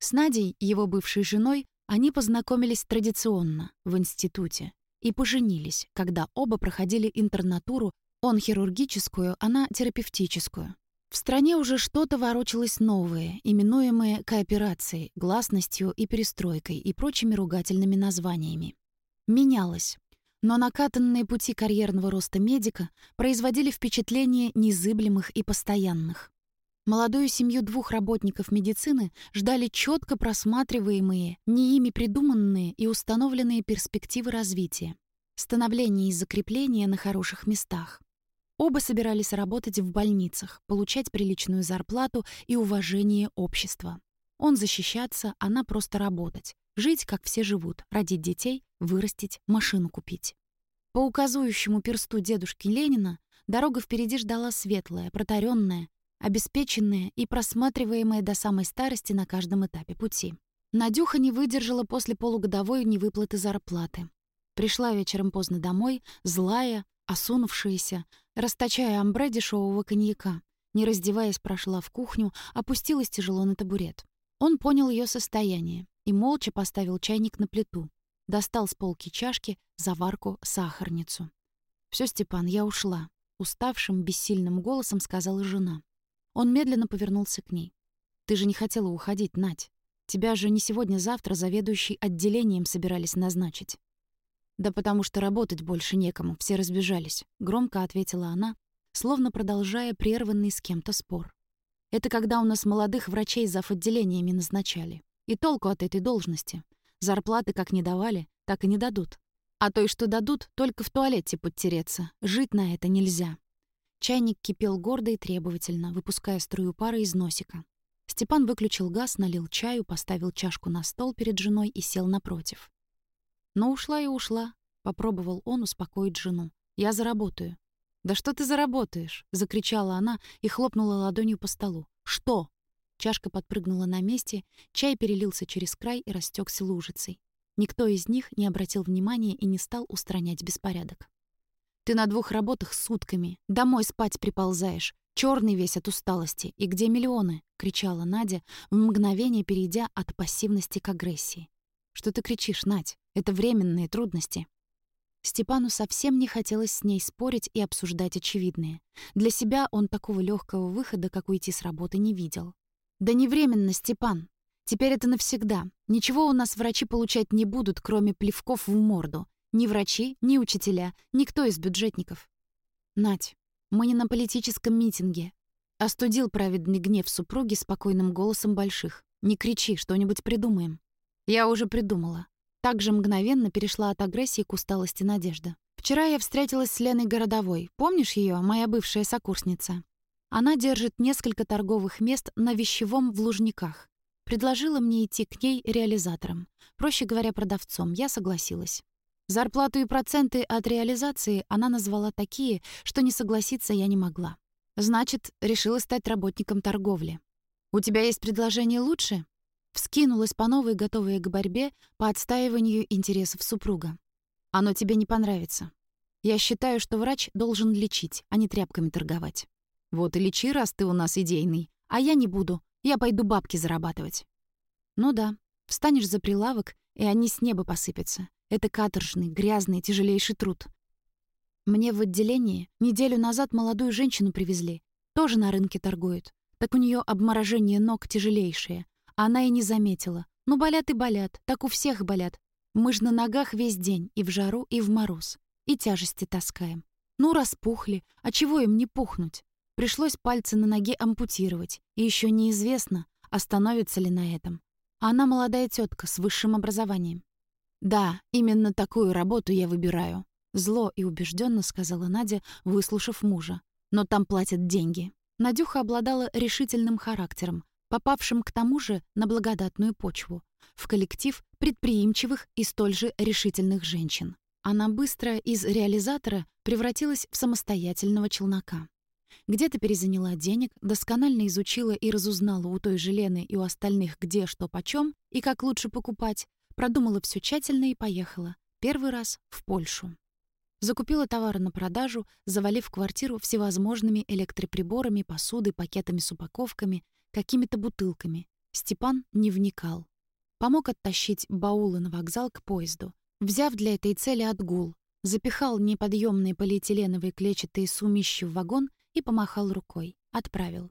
С Надей, его бывшей женой, они познакомились традиционно, в институте, и поженились, когда оба проходили интернатуру, он хирургическую, она терапевтическую. В стране уже что-то ворочалось новое, именуемое кооперацией, гласностью и перестройкой и прочими ругательными названиями. Менялось. Но накатанные пути карьерного роста медика производили впечатление незыблемых и постоянных. Молодую семью двух работников медицины ждали четко просматриваемые, не ими придуманные и установленные перспективы развития, становление и закрепление на хороших местах. Оба собирались работать в больницах, получать приличную зарплату и уважение общества. Он защищаться, она просто работать. Жить, как все живут, родить детей, вырастить, машину купить. По указующему персту дедушки Ленина дорога впереди ждала светлая, протаренная, обеспеченная и просматриваемая до самой старости на каждом этапе пути. Надюха не выдержала после полугодовой невыплаты зарплаты. Пришла вечером поздно домой, злая, осунувшаяся, расточая амбре дешевого коньяка. Не раздеваясь, прошла в кухню, опустилась тяжело на табурет. Он понял ее состояние и молча поставил чайник на плиту. Достал с полки чашки, заварку, сахарницу. Все, Степан, я ушла», — уставшим, бессильным голосом сказала жена. Он медленно повернулся к ней. «Ты же не хотела уходить, Надь. Тебя же не сегодня-завтра заведующий отделением собирались назначить». «Да потому что работать больше некому, все разбежались», — громко ответила она, словно продолжая прерванный с кем-то спор. «Это когда у нас молодых врачей зав. отделениями назначали. И толку от этой должности. Зарплаты как не давали, так и не дадут. А то и что дадут, только в туалете подтереться. Жить на это нельзя». Чайник кипел гордо и требовательно, выпуская струю пара из носика. Степан выключил газ, налил чаю, поставил чашку на стол перед женой и сел напротив. Но ушла и ушла. Попробовал он успокоить жену. «Я заработаю». «Да что ты заработаешь?» — закричала она и хлопнула ладонью по столу. «Что?» Чашка подпрыгнула на месте, чай перелился через край и растекся лужицей. Никто из них не обратил внимания и не стал устранять беспорядок. «Ты на двух работах сутками. Домой спать приползаешь. черный весь от усталости. И где миллионы?» — кричала Надя, в мгновение перейдя от пассивности к агрессии. «Что ты кричишь, Надь? Это временные трудности». Степану совсем не хотелось с ней спорить и обсуждать очевидное. Для себя он такого легкого выхода, как уйти с работы, не видел. «Да не временно, Степан. Теперь это навсегда. Ничего у нас врачи получать не будут, кроме плевков в морду. Ни врачи, ни учителя, никто из бюджетников». «Нать, мы не на политическом митинге». Остудил праведный гнев супруги спокойным голосом больших. «Не кричи, что-нибудь придумаем». «Я уже придумала. Также мгновенно перешла от агрессии к усталости Надежда. «Вчера я встретилась с Леной Городовой. Помнишь ее, моя бывшая сокурсница? Она держит несколько торговых мест на вещевом в Лужниках. Предложила мне идти к ней реализатором. Проще говоря, продавцом. Я согласилась. Зарплату и проценты от реализации она назвала такие, что не согласиться я не могла. Значит, решила стать работником торговли. «У тебя есть предложение лучше?» Вскинулась по новой, готовая к борьбе по отстаиванию интересов супруга. «Оно тебе не понравится. Я считаю, что врач должен лечить, а не тряпками торговать. Вот и лечи, раз ты у нас идейный. А я не буду. Я пойду бабки зарабатывать». «Ну да. Встанешь за прилавок, и они с неба посыпятся. Это каторжный, грязный, тяжелейший труд. Мне в отделении неделю назад молодую женщину привезли. Тоже на рынке торгует. Так у нее обморожение ног тяжелейшее. Она и не заметила. Ну, болят и болят, так у всех болят. Мы ж на ногах весь день, и в жару, и в мороз. И тяжести таскаем. Ну, распухли, а чего им не пухнуть? Пришлось пальцы на ноге ампутировать, и еще неизвестно, остановится ли на этом. А она молодая тетка с высшим образованием. «Да, именно такую работу я выбираю», — зло и убежденно сказала Надя, выслушав мужа. «Но там платят деньги». Надюха обладала решительным характером, попавшим к тому же на благодатную почву, в коллектив предприимчивых и столь же решительных женщин. Она быстро из реализатора превратилась в самостоятельного челнока. Где-то перезаняла денег, досконально изучила и разузнала у той же Лены и у остальных где что почем и как лучше покупать, продумала все тщательно и поехала. Первый раз в Польшу. Закупила товары на продажу, завалив квартиру всевозможными электроприборами, посудой, пакетами с упаковками, какими-то бутылками. Степан не вникал. Помог оттащить баулы на вокзал к поезду. Взяв для этой цели отгул, запихал неподъемные полиэтиленовые клетчатые сумищи в вагон и помахал рукой. Отправил.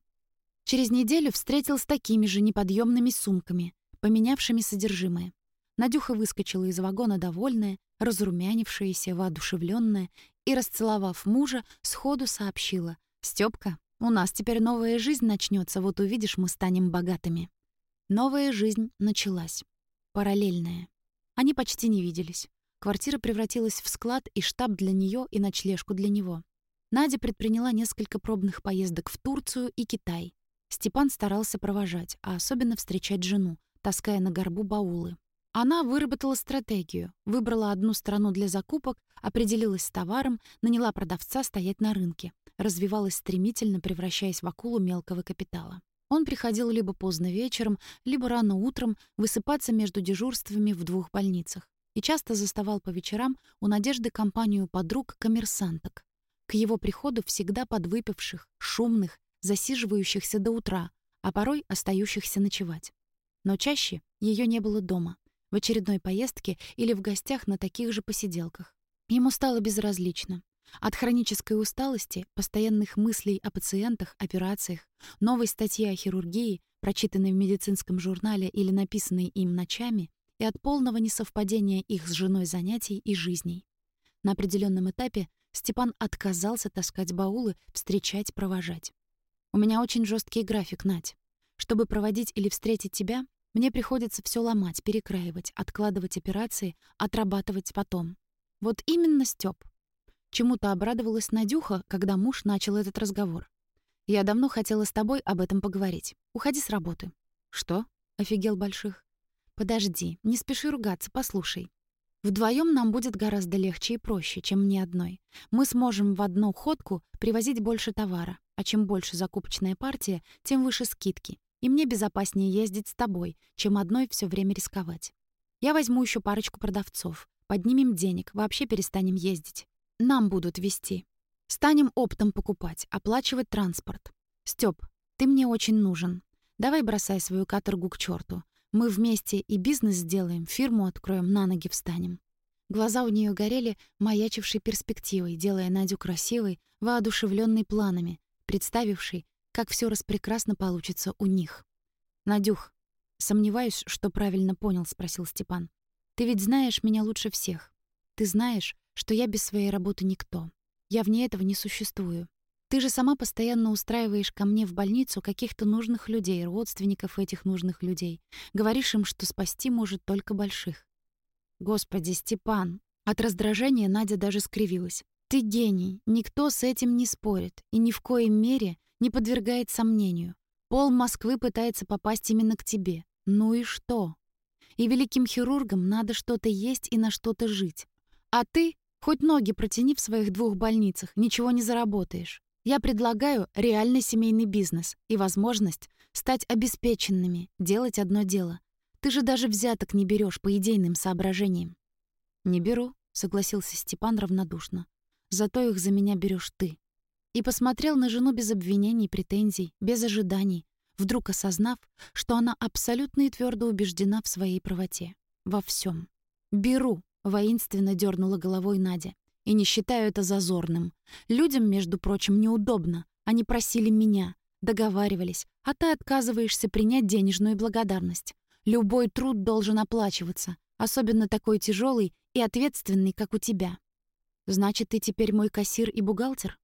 Через неделю встретил с такими же неподъемными сумками, поменявшими содержимое. Надюха выскочила из вагона довольная, разрумянившаяся, воодушевленная, и, расцеловав мужа, сходу сообщила. «Стёпка, у нас теперь новая жизнь начнется, вот увидишь, мы станем богатыми». Новая жизнь началась. Параллельная. Они почти не виделись. Квартира превратилась в склад и штаб для нее и ночлежку для него. Надя предприняла несколько пробных поездок в Турцию и Китай. Степан старался провожать, а особенно встречать жену, таская на горбу баулы. Она выработала стратегию, выбрала одну страну для закупок, определилась с товаром, наняла продавца стоять на рынке, развивалась стремительно, превращаясь в акулу мелкого капитала. Он приходил либо поздно вечером, либо рано утром высыпаться между дежурствами в двух больницах и часто заставал по вечерам у Надежды компанию подруг-коммерсанток. К его приходу всегда подвыпивших, шумных, засиживающихся до утра, а порой остающихся ночевать. Но чаще ее не было дома — в очередной поездке или в гостях на таких же посиделках. Ему стало безразлично. От хронической усталости, постоянных мыслей о пациентах, операциях, новой статьи о хирургии, прочитанной в медицинском журнале или написанной им ночами, и от полного несовпадения их с женой занятий и жизней. На определенном этапе Степан отказался таскать баулы, встречать, провожать. «У меня очень жесткий график, Надь. Чтобы проводить или встретить тебя, мне приходится все ломать, перекраивать, откладывать операции, отрабатывать потом. Вот именно Стёп. Чему-то обрадовалась Надюха, когда муж начал этот разговор. «Я давно хотела с тобой об этом поговорить. Уходи с работы». «Что?» — офигел Больших. «Подожди, не спеши ругаться, послушай. Вдвоем нам будет гораздо легче и проще, чем мне одной. Мы сможем в одну ходку привозить больше товара, а чем больше закупочная партия, тем выше скидки. И мне безопаснее ездить с тобой, чем одной все время рисковать. Я возьму еще парочку продавцов. Поднимем денег, вообще перестанем ездить. Нам будут вести. Станем оптом покупать, оплачивать транспорт. Стёп, ты мне очень нужен. Давай бросай свою каторгу к черту. Мы вместе и бизнес сделаем, фирму откроем, на ноги встанем. Глаза у нее горели, маячившей перспективой, делая Надю красивой, воодушевленной планами, представившей, как все распрекрасно получится у них. «Надюх, сомневаюсь, что правильно понял», — спросил Степан. «Ты ведь знаешь меня лучше всех. Ты знаешь, что я без своей работы никто. Я вне этого не существую. Ты же сама постоянно устраиваешь ко мне в больницу каких-то нужных людей, родственников этих нужных людей. Говоришь им, что спасти может только больших. Господи, Степан. От раздражения Надя даже скривилась. Ты гений, никто с этим не спорит, и ни в коей мере не подвергает сомнению. Пол Москвы пытается попасть именно к тебе. Ну и что? И великим хирургам надо что-то есть и на что-то жить. А ты, хоть ноги протяни в своих двух больницах, ничего не заработаешь. Я предлагаю реальный семейный бизнес и возможность стать обеспеченными, делать одно дело. Ты же даже взяток не берешь по идейным соображениям. «Не беру», — согласился Степан равнодушно. «Зато их за меня берешь ты и посмотрел на жену без обвинений, претензий, без ожиданий, вдруг осознав, что она абсолютно и твердо убеждена в своей правоте. Во всем. «Беру», — воинственно дернула головой Надя. «И не считаю это зазорным. Людям, между прочим, неудобно. Они просили меня, договаривались, а ты отказываешься принять денежную благодарность. Любой труд должен оплачиваться, особенно такой тяжелый и ответственный, как у тебя. Значит, ты теперь мой кассир и бухгалтер?»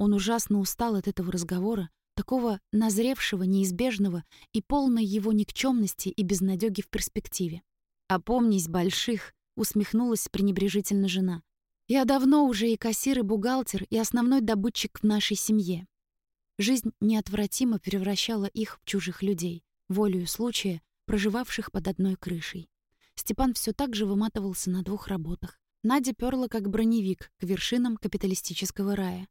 Он ужасно устал от этого разговора, такого назревшего, неизбежного и полной его никчемности и безнадёги в перспективе. «Опомнись, больших!» — усмехнулась пренебрежительно жена. «Я давно уже и кассир, и бухгалтер, и основной добытчик в нашей семье». Жизнь неотвратимо превращала их в чужих людей, волею случая, проживавших под одной крышей. Степан все так же выматывался на двух работах. Надя перла как броневик к вершинам капиталистического рая.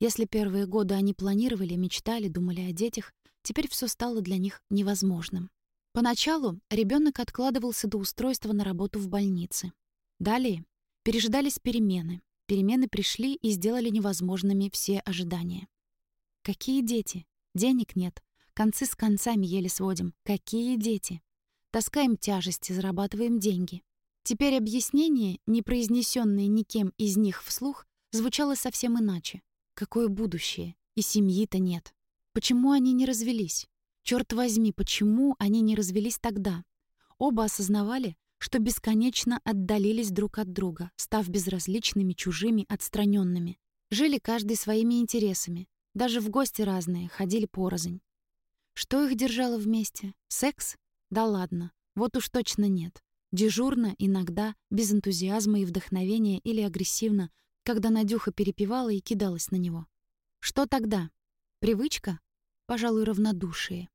Если первые годы они планировали, мечтали, думали о детях, теперь все стало для них невозможным. Поначалу ребенок откладывался до устройства на работу в больнице. Далее пережидались перемены. Перемены пришли и сделали невозможными все ожидания. Какие дети? Денег нет. Концы с концами еле сводим. Какие дети? Таскаем тяжести, зарабатываем деньги. Теперь объяснение, не произнесенное никем из них вслух, звучало совсем иначе. Какое будущее? И семьи-то нет. Почему они не развелись? Черт возьми, почему они не развелись тогда? Оба осознавали, что бесконечно отдалились друг от друга, став безразличными, чужими, отстраненными. Жили каждый своими интересами. Даже в гости разные, ходили порознь. Что их держало вместе? Секс? Да ладно, вот уж точно нет. Дежурно, иногда, без энтузиазма и вдохновения или агрессивно, когда Надюха перепевала и кидалась на него. Что тогда? Привычка? Пожалуй, равнодушие.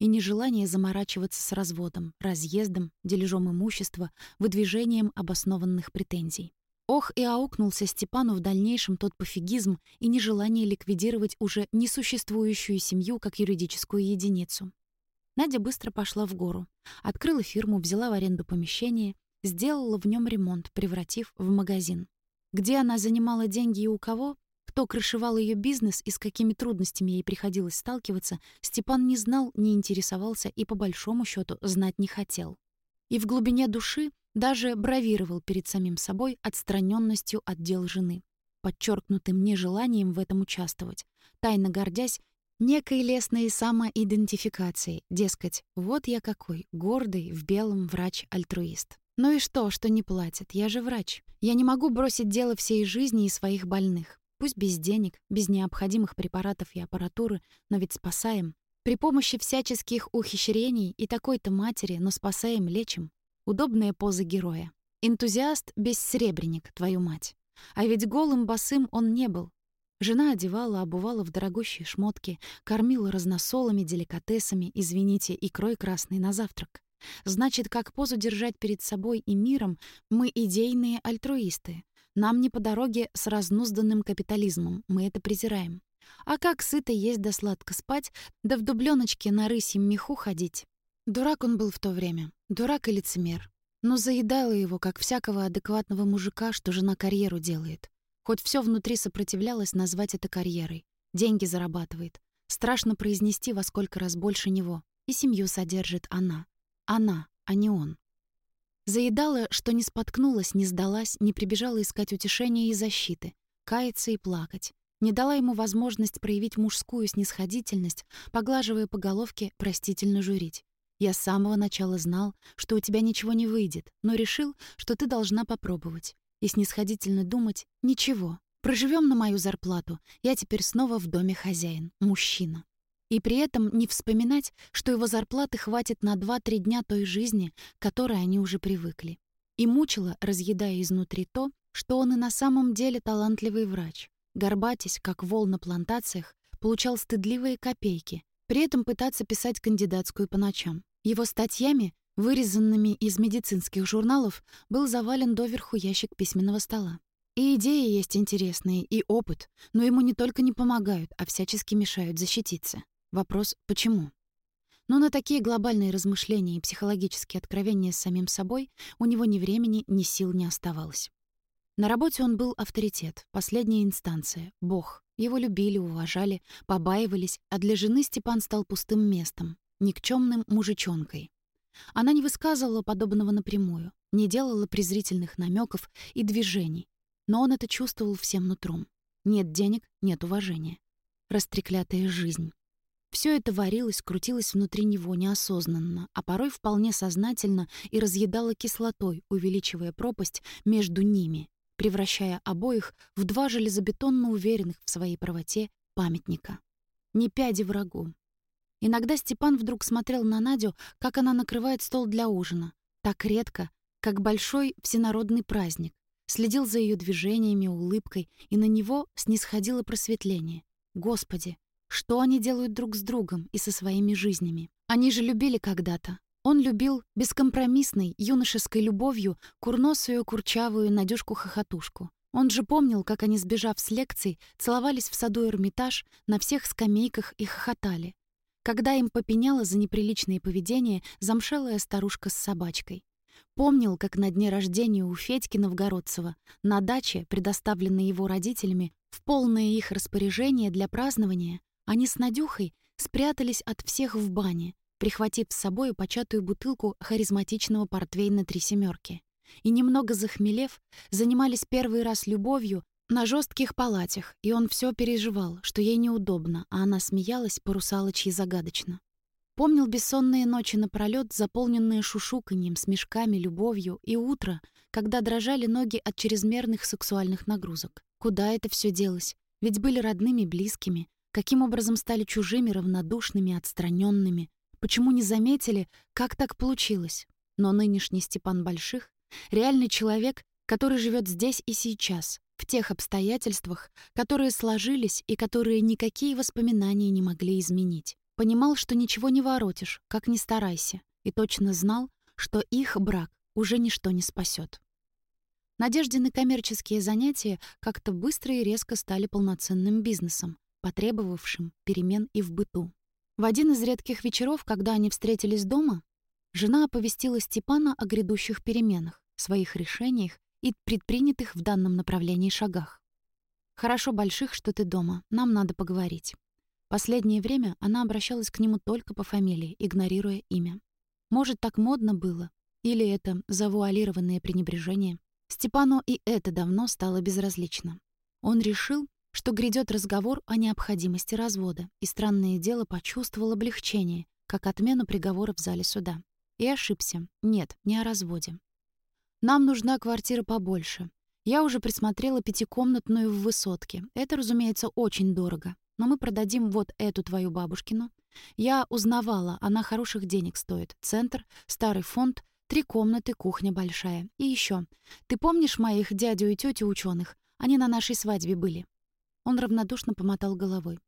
И нежелание заморачиваться с разводом, разъездом, дележом имущества, выдвижением обоснованных претензий. Ох, и аукнулся Степану в дальнейшем тот пофигизм и нежелание ликвидировать уже несуществующую семью как юридическую единицу. Надя быстро пошла в гору, открыла фирму, взяла в аренду помещение, сделала в нем ремонт, превратив в магазин. Где она занимала деньги и у кого, кто крышевал ее бизнес и с какими трудностями ей приходилось сталкиваться, Степан не знал, не интересовался и, по большому счету, знать не хотел. И в глубине души даже бравировал перед самим собой отстраненностью от дел жены, подчеркнутым нежеланием в этом участвовать, тайно гордясь некой лесной самоидентификацией, дескать, вот я какой, гордый, в белом врач-альтруист. Ну и что, что не платят? Я же врач. Я не могу бросить дело всей жизни и своих больных. Пусть без денег, без необходимых препаратов и аппаратуры, но ведь спасаем. При помощи всяческих ухищрений и такой-то матери, но спасаем, лечим. Удобная поза героя. Энтузиаст без сребреник, твою мать. А ведь голым босым он не был. Жена одевала, обувала в дорогущие шмотки, кормила разносолами, деликатесами, извините, икрой красной на завтрак. Значит, как позу держать перед собой и миром, мы идейные альтруисты. Нам не по дороге с разнузданным капитализмом, мы это презираем. А как сыто есть да сладко спать, да в дубленочке на рысьем меху ходить? Дурак он был в то время. Дурак и лицемер. Но заедало его, как всякого адекватного мужика, что жена карьеру делает. Хоть все внутри сопротивлялось назвать это карьерой. Деньги зарабатывает. Страшно произнести во сколько раз больше него. И семью содержит она. Она, а не он. Заедала, что не споткнулась, не сдалась, не прибежала искать утешения и защиты, каяться и плакать. Не дала ему возможность проявить мужскую снисходительность, поглаживая по головке, простительно журить. Я с самого начала знал, что у тебя ничего не выйдет, но решил, что ты должна попробовать. И снисходительно думать «Ничего, проживем на мою зарплату, я теперь снова в доме хозяин, мужчина». И при этом не вспоминать, что его зарплаты хватит на 2-3 дня той жизни, к которой они уже привыкли. И мучило, разъедая изнутри то, что он и на самом деле талантливый врач. Горбатясь, как вол на плантациях, получал стыдливые копейки, при этом пытаться писать кандидатскую по ночам. Его статьями, вырезанными из медицинских журналов, был завален доверху ящик письменного стола. И идеи есть интересные, и опыт, но ему не только не помогают, а всячески мешают защититься. Вопрос «почему?». Но на такие глобальные размышления и психологические откровения с самим собой у него ни времени, ни сил не оставалось. На работе он был авторитет, последняя инстанция, бог. Его любили, уважали, побаивались, а для жены Степан стал пустым местом, никчемным мужичонкой. Она не высказывала подобного напрямую, не делала презрительных намеков и движений, но он это чувствовал всем нутром. Нет денег — нет уважения. Растреклятая жизнь. Все это варилось, крутилось внутри него неосознанно, а порой вполне сознательно и разъедало кислотой, увеличивая пропасть между ними превращая обоих в два железобетонно уверенных в своей правоте памятника. Не пяди врагу. Иногда Степан вдруг смотрел на Надю, как она накрывает стол для ужина, так редко, как большой всенародный праздник, следил за ее движениями, улыбкой, и на него снисходило просветление. Господи, что они делают друг с другом и со своими жизнями? Они же любили когда-то, он любил бескомпромиссной, юношеской любовью курносую, курчавую Надюшку-хохотушку. Он же помнил, как они, сбежав с лекций, целовались в саду Эрмитаж, на всех скамейках и хохотали. Когда им попеняла за неприличное поведение замшелая старушка с собачкой. Помнил, как на дне рождения у Федьки Новгородцева на даче, предоставленной его родителями, в полное их распоряжение для празднования, они с Надюхой спрятались от всех в бане, прихватив с собой початую бутылку харизматичного портвейна «Три семерки». И немного захмелев, занимались первый раз любовью на жестких палатях, и он все переживал, что ей неудобно, а она смеялась по-русалочьи загадочно. Помнил бессонные ночи напролёт, заполненные шушуканьем, смешками, любовью, и утро, когда дрожали ноги от чрезмерных сексуальных нагрузок. Куда это все делось? Ведь были родными, близкими. Каким образом стали чужими, равнодушными, отстраненными? Почему не заметили, как так получилось? Но нынешний Степан Больших — реальный человек, который живет здесь и сейчас, в тех обстоятельствах, которые сложились и которые никакие воспоминания не могли изменить. Понимал, что ничего не воротишь, как ни старайся, и точно знал, что их брак уже ничто не спасет. Надеждины коммерческие занятия как-то быстро и резко стали полноценным бизнесом, потребовавшим перемен и в быту. В один из редких вечеров, когда они встретились дома, жена оповестила Степана о грядущих переменах, своих решениях и предпринятых в данном направлении шагах. «Хорошо, Больших, что ты дома. Нам надо поговорить». Последнее время она обращалась к нему только по фамилии, игнорируя имя. Может, так модно было? Или это завуалированное пренебрежение? Степану и это давно стало безразлично. Он решил, что грядет разговор о необходимости развода, и странное дело почувствовал облегчение, как отмену приговора в зале суда. И ошибся. Нет, не о разводе. «Нам нужна квартира побольше. Я уже присмотрела пятикомнатную в высотке. Это, разумеется, очень дорого но мы продадим вот эту твою бабушкину. Я узнавала, она хороших денег стоит. Центр, старый фонд, три комнаты, кухня большая. И еще. Ты помнишь моих дядю и тетю ученых? Они на нашей свадьбе были». Он равнодушно помотал головой.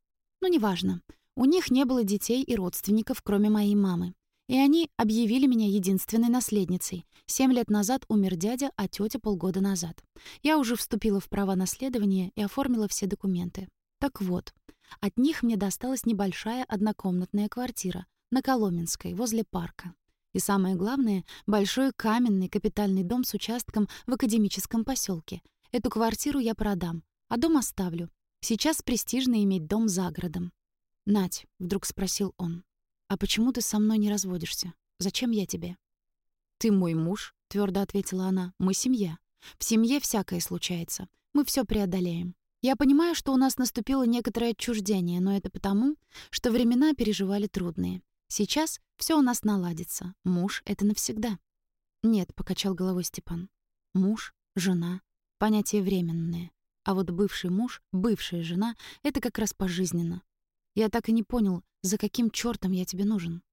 «Ну, неважно. У них не было детей и родственников, кроме моей мамы. И они объявили меня единственной наследницей. Семь лет назад умер дядя, а тетя полгода назад. Я уже вступила в право наследования и оформила все документы. Так вот, от них мне досталась небольшая однокомнатная квартира на Коломенской, возле парка. И самое главное — большой каменный капитальный дом с участком в академическом поселке. Эту квартиру я продам, а дом оставлю. Сейчас престижно иметь дом за городом. «Надь», — вдруг спросил он, — «а почему ты со мной не разводишься? Зачем я тебе?» «Ты мой муж», — твердо ответила она, — «мы семья. В семье всякое случается. Мы все преодолеем. Я понимаю, что у нас наступило некоторое отчуждение, но это потому, что времена переживали трудные. Сейчас все у нас наладится. Муж — это навсегда. Нет, — покачал головой Степан. Муж, жена — понятие временное. А вот бывший муж, бывшая жена — это как раз пожизненно. Я так и не понял, за каким чертом я тебе нужен.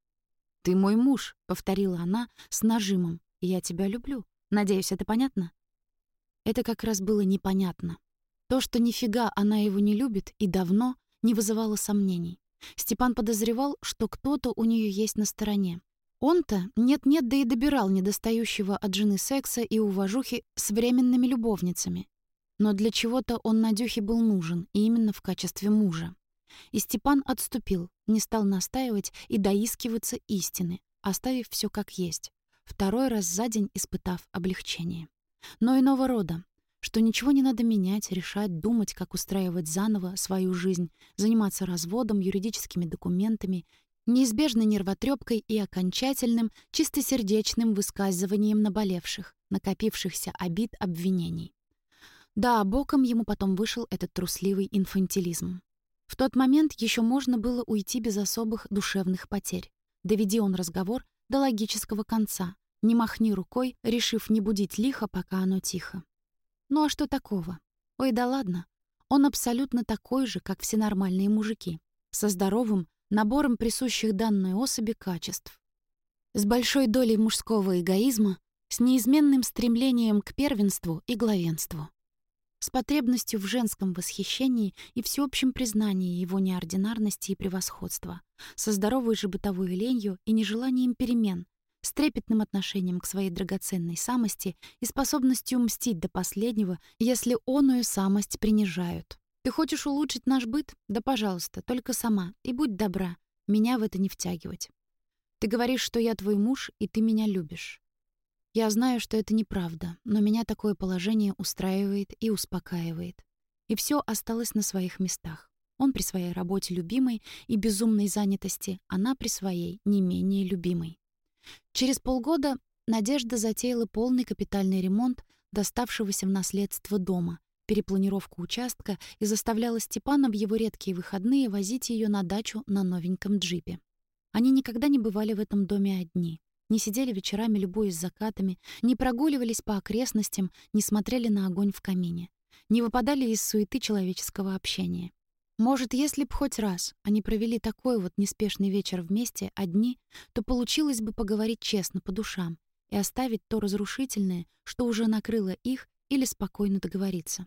«Ты мой муж», — повторила она с нажимом. «Я тебя люблю. Надеюсь, это понятно?» Это как раз было непонятно. То, что нифига она его не любит и давно, не вызывало сомнений. Степан подозревал, что кто-то у нее есть на стороне. Он-то нет-нет, да и добирал недостающего от жены секса и уважухи с временными любовницами. Но для чего-то он Надюхе был нужен, и именно в качестве мужа. И Степан отступил, не стал настаивать и доискиваться истины, оставив все как есть, второй раз за день испытав облегчение. Но иного рода, что ничего не надо менять, решать, думать, как устраивать заново свою жизнь, заниматься разводом, юридическими документами, неизбежной нервотрепкой и окончательным, чистосердечным высказыванием наболевших, накопившихся обид, обвинений. Да, боком ему потом вышел этот трусливый инфантилизм. В тот момент еще можно было уйти без особых душевных потерь. Доведи он разговор до логического конца, не махни рукой, решив не будить лихо, пока оно тихо. Ну а что такого? Ой, да ладно. Он абсолютно такой же, как все нормальные мужики, со здоровым набором присущих данной особи качеств. С большой долей мужского эгоизма, с неизменным стремлением к первенству и главенству. С потребностью в женском восхищении и всеобщем признании его неординарности и превосходства, со здоровой же бытовой ленью и нежеланием перемен, с трепетным отношением к своей драгоценной самости и способностью мстить до последнего, если оную самость принижают. Ты хочешь улучшить наш быт? Да, пожалуйста, только сама. И будь добра, меня в это не втягивать. Ты говоришь, что я твой муж, и ты меня любишь. Я знаю, что это неправда, но меня такое положение устраивает и успокаивает. И все осталось на своих местах. Он при своей работе любимой и безумной занятости, она при своей не менее любимой. Через полгода Надежда затеяла полный капитальный ремонт доставшегося в наследство дома, перепланировку участка и заставляла Степана в его редкие выходные возить ее на дачу на новеньком джипе. Они никогда не бывали в этом доме одни. Не сидели вечерами, любуясь закатами, не прогуливались по окрестностям, не смотрели на огонь в камине, не выпадали из суеты человеческого общения. Может, если б хоть раз они провели такой вот неспешный вечер вместе, одни, то получилось бы поговорить честно по душам и оставить то разрушительное, что уже накрыло их, или спокойно договориться.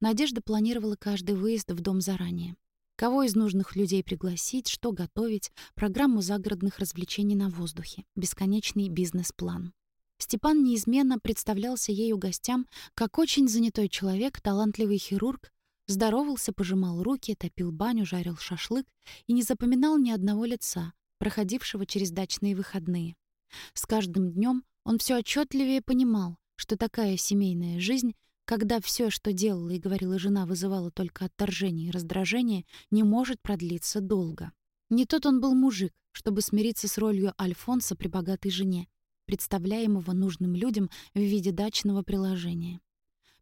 Надежда планировала каждый выезд в дом заранее. Кого из нужных людей пригласить, что готовить, программу загородных развлечений на воздухе, бесконечный бизнес-план. Степан неизменно представлялся ею гостям как очень занятой человек, талантливый хирург, здоровался, пожимал руки, топил баню, жарил шашлык и не запоминал ни одного лица, проходившего через дачные выходные. С каждым днем он все отчетливее понимал, что такая семейная жизнь когда все, что делала и говорила жена, вызывало только отторжение и раздражение, не может продлиться долго. Не тот он был мужик, чтобы смириться с ролью Альфонса при богатой жене, представляемого нужным людям в виде дачного приложения.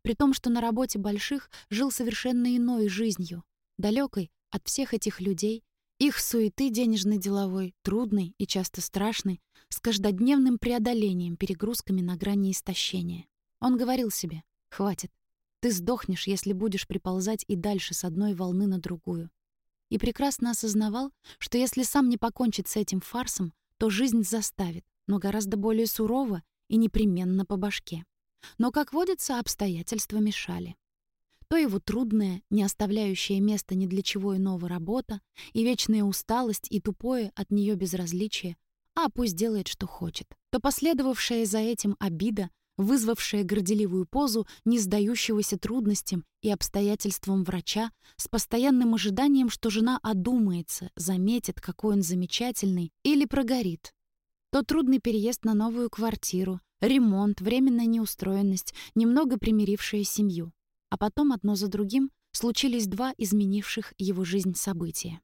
При том, что на работе больших жил совершенно иной жизнью, далекой от всех этих людей, их суеты денежно-деловой, трудной и часто страшной, с каждодневным преодолением, перегрузками на грани истощения. Он говорил себе, Хватит. Ты сдохнешь, если будешь приползать и дальше с одной волны на другую. И прекрасно осознавал, что если сам не покончит с этим фарсом, то жизнь заставит, но гораздо более сурово и непременно по башке. Но, как водится, обстоятельства мешали. То его трудная, не оставляющая места ни для чего иного работа, и вечная усталость, и тупое от нее безразличие, а пусть делает, что хочет, то последовавшая за этим обида, вызвавшая горделивую позу не сдающегося трудностям и обстоятельствам врача с постоянным ожиданием, что жена одумается, заметит, какой он замечательный, или прогорит. То трудный переезд на новую квартиру, ремонт, временная неустроенность, немного примирившая семью. А потом одно за другим случились два изменивших его жизнь события.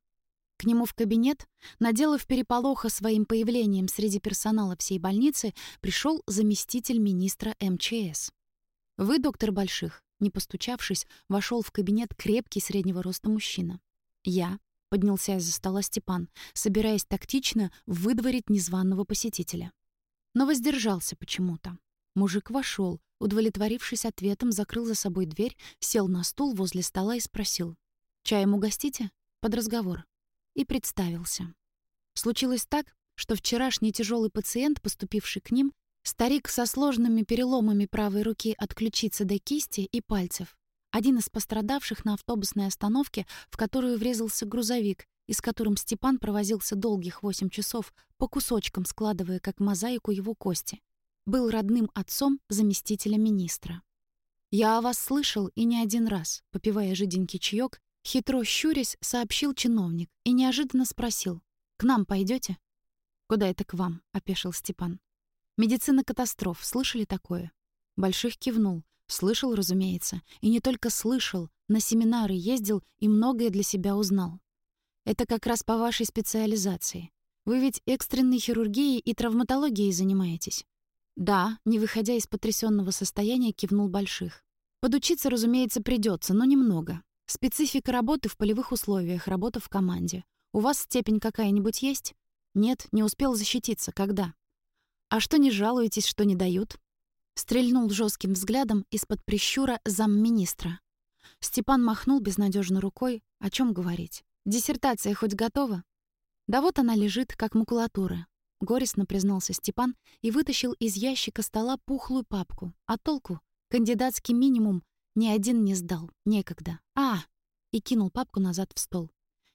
К нему в кабинет, наделав переполоха своим появлением среди персонала всей больницы, пришел заместитель министра МЧС. «Вы, доктор Больших?» Не постучавшись, вошел в кабинет крепкий среднего роста мужчина. «Я», — поднялся из-за стола Степан, собираясь тактично выдворить незваного посетителя. Но воздержался почему-то. Мужик вошел, удовлетворившись ответом, закрыл за собой дверь, сел на стул возле стола и спросил. «Чаем угостите?» Под разговор и представился. Случилось так, что вчерашний тяжелый пациент, поступивший к ним, старик со сложными переломами правой руки от ключицы до кисти и пальцев, один из пострадавших на автобусной остановке, в которую врезался грузовик, и с которым Степан провозился долгих восемь часов, по кусочкам складывая как мозаику его кости, был родным отцом заместителя министра. «Я о вас слышал и не один раз», попивая жиденький чаек Хитро щурясь, сообщил чиновник и неожиданно спросил. «К нам пойдете? «Куда это к вам?» — опешил Степан. «Медицина катастроф. Слышали такое?» Больших кивнул. Слышал, разумеется. И не только слышал, на семинары ездил и многое для себя узнал. Это как раз по вашей специализации. Вы ведь экстренной хирургией и травматологией занимаетесь. Да, не выходя из потрясенного состояния, кивнул Больших. Подучиться, разумеется, придется, но немного. Специфика работы в полевых условиях, работа в команде. У вас степень какая-нибудь есть? Нет, не успел защититься. Когда? А что не жалуетесь, что не дают? Стрельнул жестким взглядом из-под прищура замминистра. Степан махнул безнадежно рукой. О чем говорить? Диссертация хоть готова? Да вот она лежит, как макулатура. Горестно признался Степан и вытащил из ящика стола пухлую папку. А толку? Кандидатский минимум ни один не сдал. Некогда. А! И кинул папку назад в стол.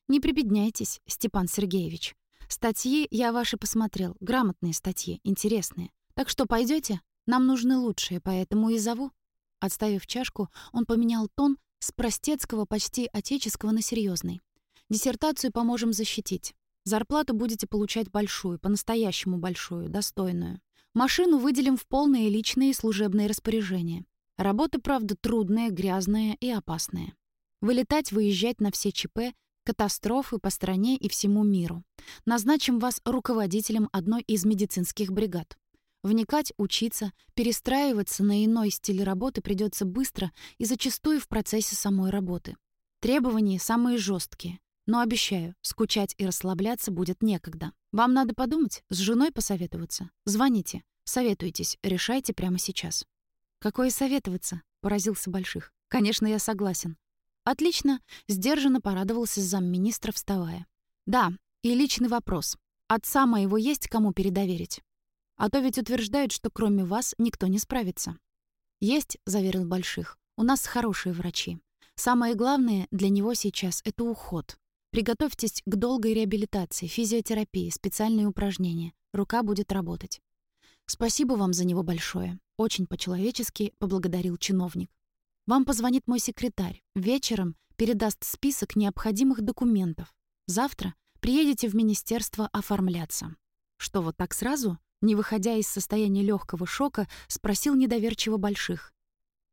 Не прибедняйтесь, Степан Сергеевич. Статьи я ваши посмотрел. Грамотные статьи, интересные. Так что пойдете? Нам нужны лучшие, поэтому и зову. Отставив чашку, он поменял тон с простецкого, почти отеческого на серьезный. Диссертацию поможем защитить. Зарплату будете получать большую, по-настоящему большую, достойную. Машину выделим в полные личные и служебные распоряжения. Работа, правда, трудная, грязная и опасная. Вылетать, выезжать на все ЧП, катастрофы по стране и всему миру. Назначим вас руководителем одной из медицинских бригад. Вникать, учиться, перестраиваться на иной стиль работы придется быстро и зачастую в процессе самой работы. Требования самые жесткие, но обещаю, скучать и расслабляться будет некогда. Вам надо подумать, с женой посоветоваться. Звоните, советуйтесь, решайте прямо сейчас. Какое советоваться? поразился Больших. Конечно, я согласен. Отлично, сдержанно порадовался замминистра, вставая. Да, и личный вопрос. Отца моего есть кому передоверить? А то ведь утверждают, что кроме вас никто не справится. «Есть», — заверил Больших. «У нас хорошие врачи. Самое главное для него сейчас — это уход. Приготовьтесь к долгой реабилитации, физиотерапии, специальные упражнения. Рука будет работать». «Спасибо вам за него большое», — очень по-человечески поблагодарил чиновник. «Вам позвонит мой секретарь. Вечером передаст список необходимых документов. Завтра приедете в министерство оформляться». «Что, вот так сразу?» не выходя из состояния легкого шока, спросил недоверчиво больших.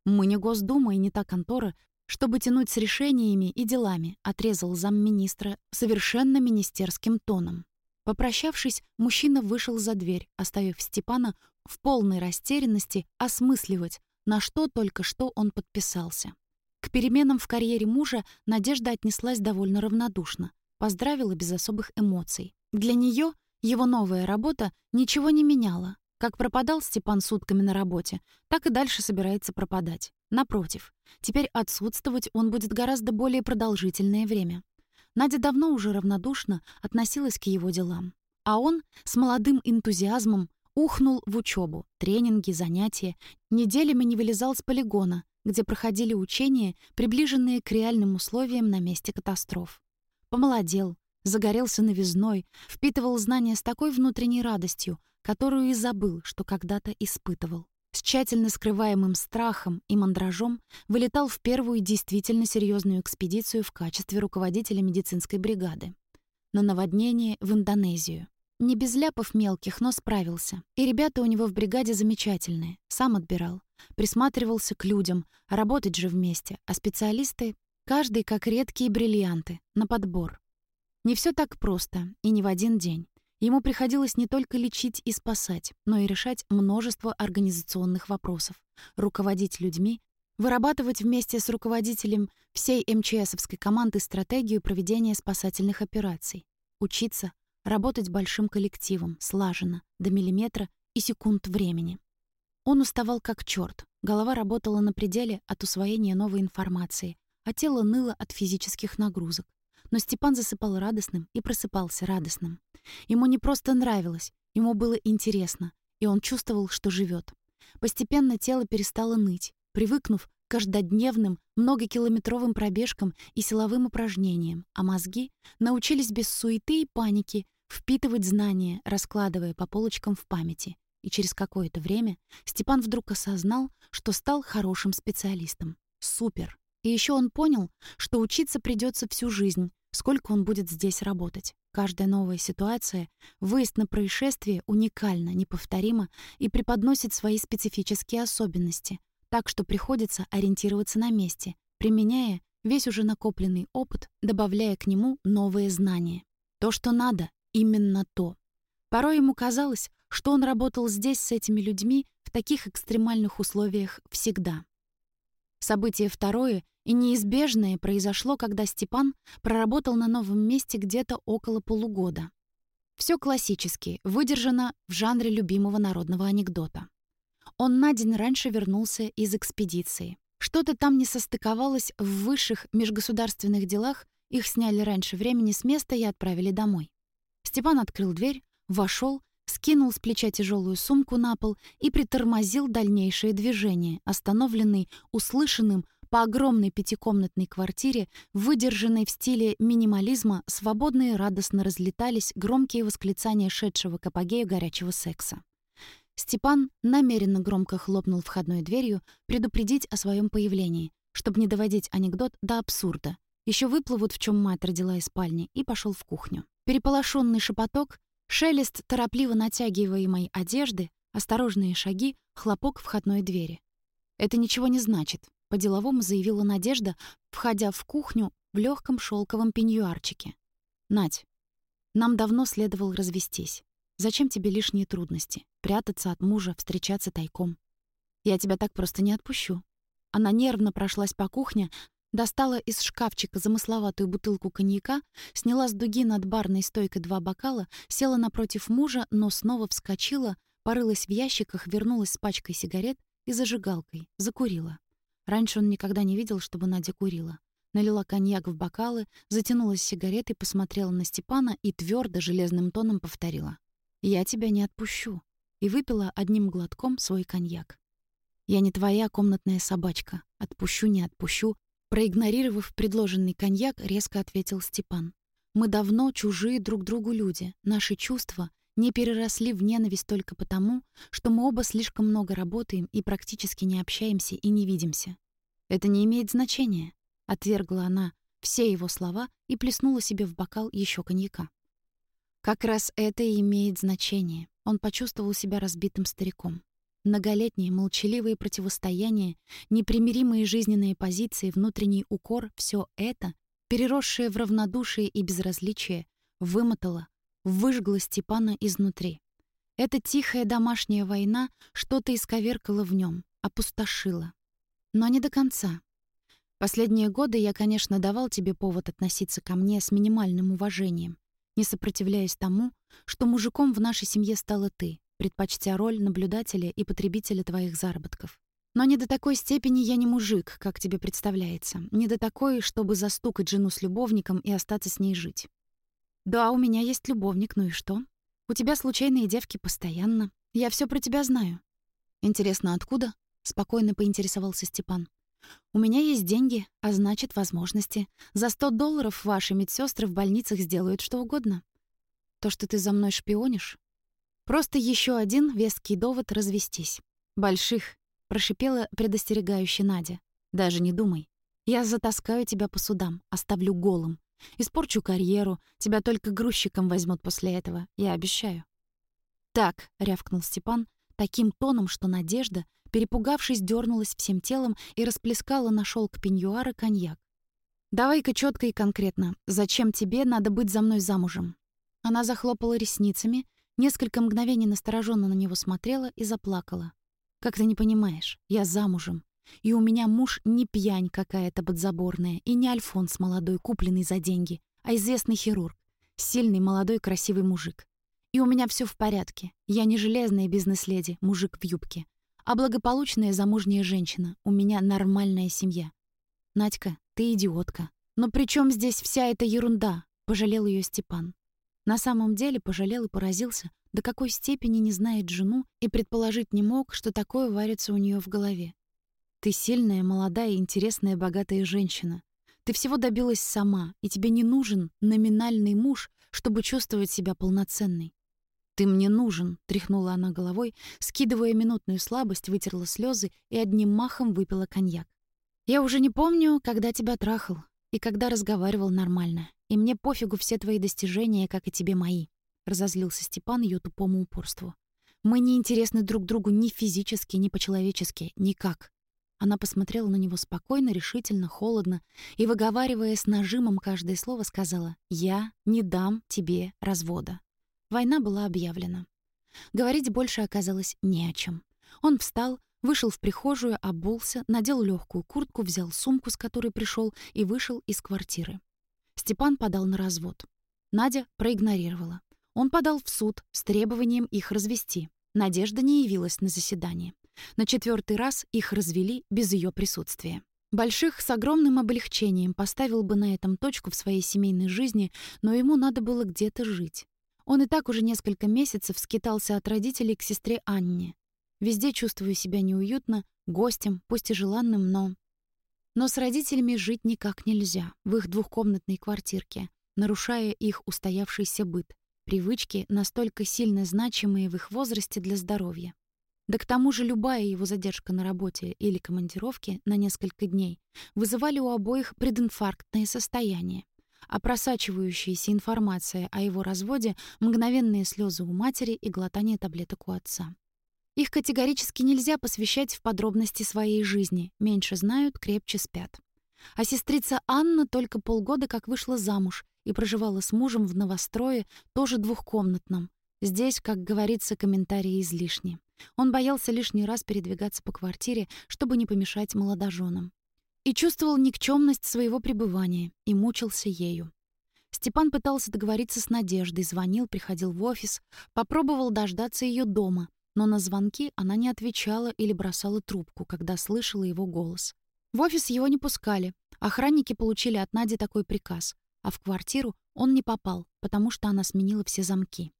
«Мы не Госдума и не та контора, чтобы тянуть с решениями и делами», отрезал замминистра совершенно министерским тоном. Попрощавшись, мужчина вышел за дверь, оставив Степана в полной растерянности осмысливать, на что только что он подписался. К переменам в карьере мужа Надежда отнеслась довольно равнодушно, поздравила без особых эмоций. Для нее его новая работа ничего не меняла. Как пропадал Степан сутками на работе, так и дальше собирается пропадать. Напротив, теперь отсутствовать он будет гораздо более продолжительное время. Надя давно уже равнодушно относилась к его делам. А он с молодым энтузиазмом ухнул в учебу, тренинги, занятия, неделями не вылезал с полигона, где проходили учения, приближенные к реальным условиям на месте катастроф. Помолодел, загорелся новизной, впитывал знания с такой внутренней радостью, которую и забыл, что когда-то испытывал. С тщательно скрываемым страхом и мандражом вылетал в первую действительно серьезную экспедицию в качестве руководителя медицинской бригады. На наводнение в Индонезию. Не без ляпов мелких, но справился. И ребята у него в бригаде замечательные. Сам отбирал. Присматривался к людям, работать же вместе. А специалисты, каждый как редкие бриллианты, на подбор. Не все так просто и не в один день. Ему приходилось не только лечить и спасать, но и решать множество организационных вопросов, руководить людьми, вырабатывать вместе с руководителем всей МЧСовской команды стратегию проведения спасательных операций, учиться, работать большим коллективом, слаженно, до миллиметра и секунд времени. Он уставал как черт, голова работала на пределе от усвоения новой информации, а тело ныло от физических нагрузок. Но Степан засыпал радостным и просыпался радостным. Ему не просто нравилось, ему было интересно, и он чувствовал, что живет. Постепенно тело перестало ныть, привыкнув к каждодневным, многокилометровым пробежкам и силовым упражнениям, а мозги научились без суеты и паники впитывать знания, раскладывая по полочкам в памяти. И через какое-то время Степан вдруг осознал, что стал хорошим специалистом. Супер! И еще он понял, что учиться придется всю жизнь, сколько он будет здесь работать. Каждая новая ситуация, выезд на происшествие уникально, неповторимо и преподносит свои специфические особенности, так что приходится ориентироваться на месте, применяя весь уже накопленный опыт, добавляя к нему новые знания. То, что надо, именно то. Порой ему казалось, что он работал здесь с этими людьми в таких экстремальных условиях всегда. Событие второе и неизбежное произошло, когда Степан проработал на новом месте где-то около полугода. Все классически, выдержано в жанре любимого народного анекдота. Он на день раньше вернулся из экспедиции. Что-то там не состыковалось в высших межгосударственных делах, их сняли раньше времени с места и отправили домой. Степан открыл дверь, вошел, скинул с плеча тяжелую сумку на пол и притормозил дальнейшее движение, остановленный услышанным по огромной пятикомнатной квартире, выдержанной в стиле минимализма, свободно и радостно разлетались громкие восклицания шедшего к апогею горячего секса. Степан намеренно громко хлопнул входной дверью предупредить о своем появлении, чтобы не доводить анекдот до абсурда. Еще выплывут, в чем мать родила из спальни, и пошел в кухню. Переполошенный шепоток, шелест торопливо натягиваемой одежды, осторожные шаги, хлопок входной двери. Это ничего не значит. — по-деловому заявила Надежда, входя в кухню в легком шелковом пеньюарчике. «Надь, нам давно следовало развестись. Зачем тебе лишние трудности? Прятаться от мужа, встречаться тайком? Я тебя так просто не отпущу». Она нервно прошлась по кухне, достала из шкафчика замысловатую бутылку коньяка, сняла с дуги над барной стойкой два бокала, села напротив мужа, но снова вскочила, порылась в ящиках, вернулась с пачкой сигарет и зажигалкой, закурила. Раньше он никогда не видел, чтобы Надя курила. Налила коньяк в бокалы, затянулась сигаретой, посмотрела на Степана и твердо железным тоном повторила. «Я тебя не отпущу». И выпила одним глотком свой коньяк. «Я не твоя комнатная собачка. Отпущу, не отпущу». Проигнорировав предложенный коньяк, резко ответил Степан. «Мы давно чужие друг другу люди. Наши чувства не переросли в ненависть только потому, что мы оба слишком много работаем и практически не общаемся и не видимся. Это не имеет значения, отвергла она все его слова и плеснула себе в бокал еще коньяка. Как раз это и имеет значение. Он почувствовал себя разбитым стариком. Многолетние молчаливые противостояния, непримиримые жизненные позиции, внутренний укор — все это, переросшее в равнодушие и безразличие, вымотало, выжгла Степана изнутри. Эта тихая домашняя война что-то исковеркала в нем, опустошила. Но не до конца. Последние годы я, конечно, давал тебе повод относиться ко мне с минимальным уважением, не сопротивляясь тому, что мужиком в нашей семье стала ты, предпочтя роль наблюдателя и потребителя твоих заработков. Но не до такой степени я не мужик, как тебе представляется. Не до такой, чтобы застукать жену с любовником и остаться с ней жить. «Да, у меня есть любовник, ну и что? У тебя случайные девки постоянно. Я все про тебя знаю». «Интересно, откуда?» — спокойно поинтересовался Степан. «У меня есть деньги, а значит, возможности. За сто долларов ваши медсестры в больницах сделают что угодно. То, что ты за мной шпионишь, просто еще один веский довод развестись. Больших, прошипела предостерегающе Надя. Даже не думай. Я затаскаю тебя по судам, оставлю голым. Испорчу карьеру, тебя только грузчиком возьмут после этого, я обещаю». «Так», — рявкнул Степан, таким тоном, что Надежда, перепугавшись, дернулась всем телом и расплескала на шелк пеньюара коньяк. «Давай-ка четко и конкретно. Зачем тебе надо быть за мной замужем?» Она захлопала ресницами, несколько мгновений настороженно на него смотрела и заплакала. «Как ты не понимаешь, я замужем. И у меня муж не пьянь какая-то подзаборная, и не Альфонс молодой, купленный за деньги, а известный хирург. Сильный, молодой, красивый мужик. И у меня все в порядке. Я не железная бизнес-леди, мужик в юбке, а благополучная замужняя женщина. У меня нормальная семья. Надька, ты идиотка. Но при чем здесь вся эта ерунда? Пожалел ее Степан. На самом деле пожалел и поразился, до какой степени не знает жену и предположить не мог, что такое варится у нее в голове. Ты сильная, молодая, интересная, богатая женщина. Ты всего добилась сама, и тебе не нужен номинальный муж, чтобы чувствовать себя полноценной. «Ты мне нужен», — тряхнула она головой, скидывая минутную слабость, вытерла слезы и одним махом выпила коньяк. «Я уже не помню, когда тебя трахал и когда разговаривал нормально. И мне пофигу все твои достижения, как и тебе мои», — разозлился Степан ее тупому упорству. «Мы не интересны друг другу ни физически, ни по-человечески, никак. Она посмотрела на него спокойно, решительно, холодно и, выговаривая с нажимом каждое слово, сказала «Я не дам тебе развода». Война была объявлена. Говорить больше оказалось не о чем. Он встал, вышел в прихожую, обулся, надел легкую куртку, взял сумку, с которой пришел, и вышел из квартиры. Степан подал на развод. Надя проигнорировала. Он подал в суд с требованием их развести. Надежда не явилась на заседание. На четвертый раз их развели без ее присутствия. Больших с огромным облегчением поставил бы на этом точку в своей семейной жизни, но ему надо было где-то жить. Он и так уже несколько месяцев скитался от родителей к сестре Анне. Везде чувствую себя неуютно, гостем, пусть и желанным, но... Но с родителями жить никак нельзя, в их двухкомнатной квартирке, нарушая их устоявшийся быт, привычки, настолько сильно значимые в их возрасте для здоровья. Да к тому же любая его задержка на работе или командировке на несколько дней вызывали у обоих прединфарктное состояние, а просачивающаяся информация о его разводе — мгновенные слезы у матери и глотание таблеток у отца. Их категорически нельзя посвящать в подробности своей жизни. Меньше знают, крепче спят. А сестрица Анна только полгода как вышла замуж и проживала с мужем в новострое, тоже двухкомнатном. Здесь, как говорится, комментарии излишни. Он боялся лишний раз передвигаться по квартире, чтобы не помешать молодоженам. И чувствовал никчемность своего пребывания и мучился ею. Степан пытался договориться с Надеждой, звонил, приходил в офис, попробовал дождаться ее дома, но на звонки она не отвечала или бросала трубку, когда слышала его голос. В офис его не пускали. Охранники получили от Нади такой приказ, а в квартиру он не попал, потому что она сменила все замки.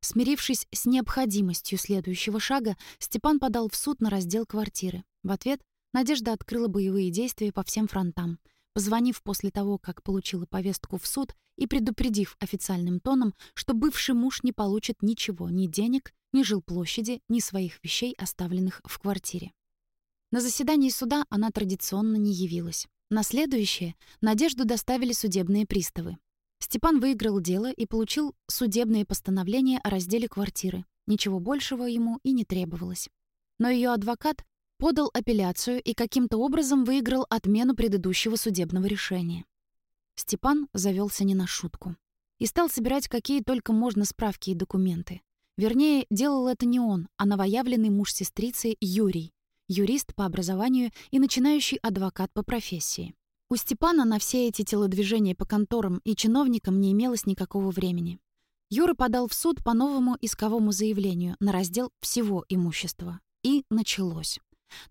Смирившись с необходимостью следующего шага, Степан подал в суд на раздел квартиры. В ответ Надежда открыла боевые действия по всем фронтам, позвонив после того, как получила повестку в суд и предупредив официальным тоном, что бывший муж не получит ничего, ни денег, ни жилплощади, ни своих вещей, оставленных в квартире. На заседании суда она традиционно не явилась. На следующее Надежду доставили судебные приставы. Степан выиграл дело и получил судебное постановление о разделе квартиры. Ничего большего ему и не требовалось. Но ее адвокат подал апелляцию и каким-то образом выиграл отмену предыдущего судебного решения. Степан завелся не на шутку и стал собирать какие только можно справки и документы. Вернее, делал это не он, а новоявленный муж сестрицы Юрий, юрист по образованию и начинающий адвокат по профессии. У Степана на все эти телодвижения по конторам и чиновникам не имелось никакого времени. Юра подал в суд по новому исковому заявлению на раздел всего имущества. И началось.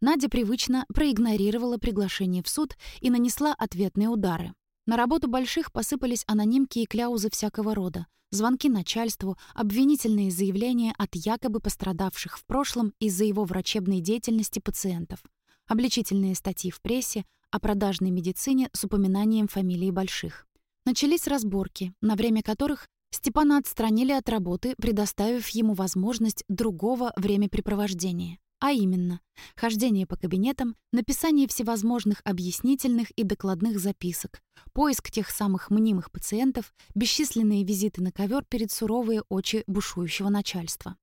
Надя привычно проигнорировала приглашение в суд и нанесла ответные удары. На работу больших посыпались анонимки и кляузы всякого рода, звонки начальству, обвинительные заявления от якобы пострадавших в прошлом из-за его врачебной деятельности пациентов, обличительные статьи в прессе о продажной медицине с упоминанием фамилии больших. Начались разборки, на время которых Степана отстранили от работы, предоставив ему возможность другого времяпрепровождения а именно хождение по кабинетам, написание всевозможных объяснительных и докладных записок, поиск тех самых мнимых пациентов, бесчисленные визиты на ковер перед суровые очи бушующего начальства.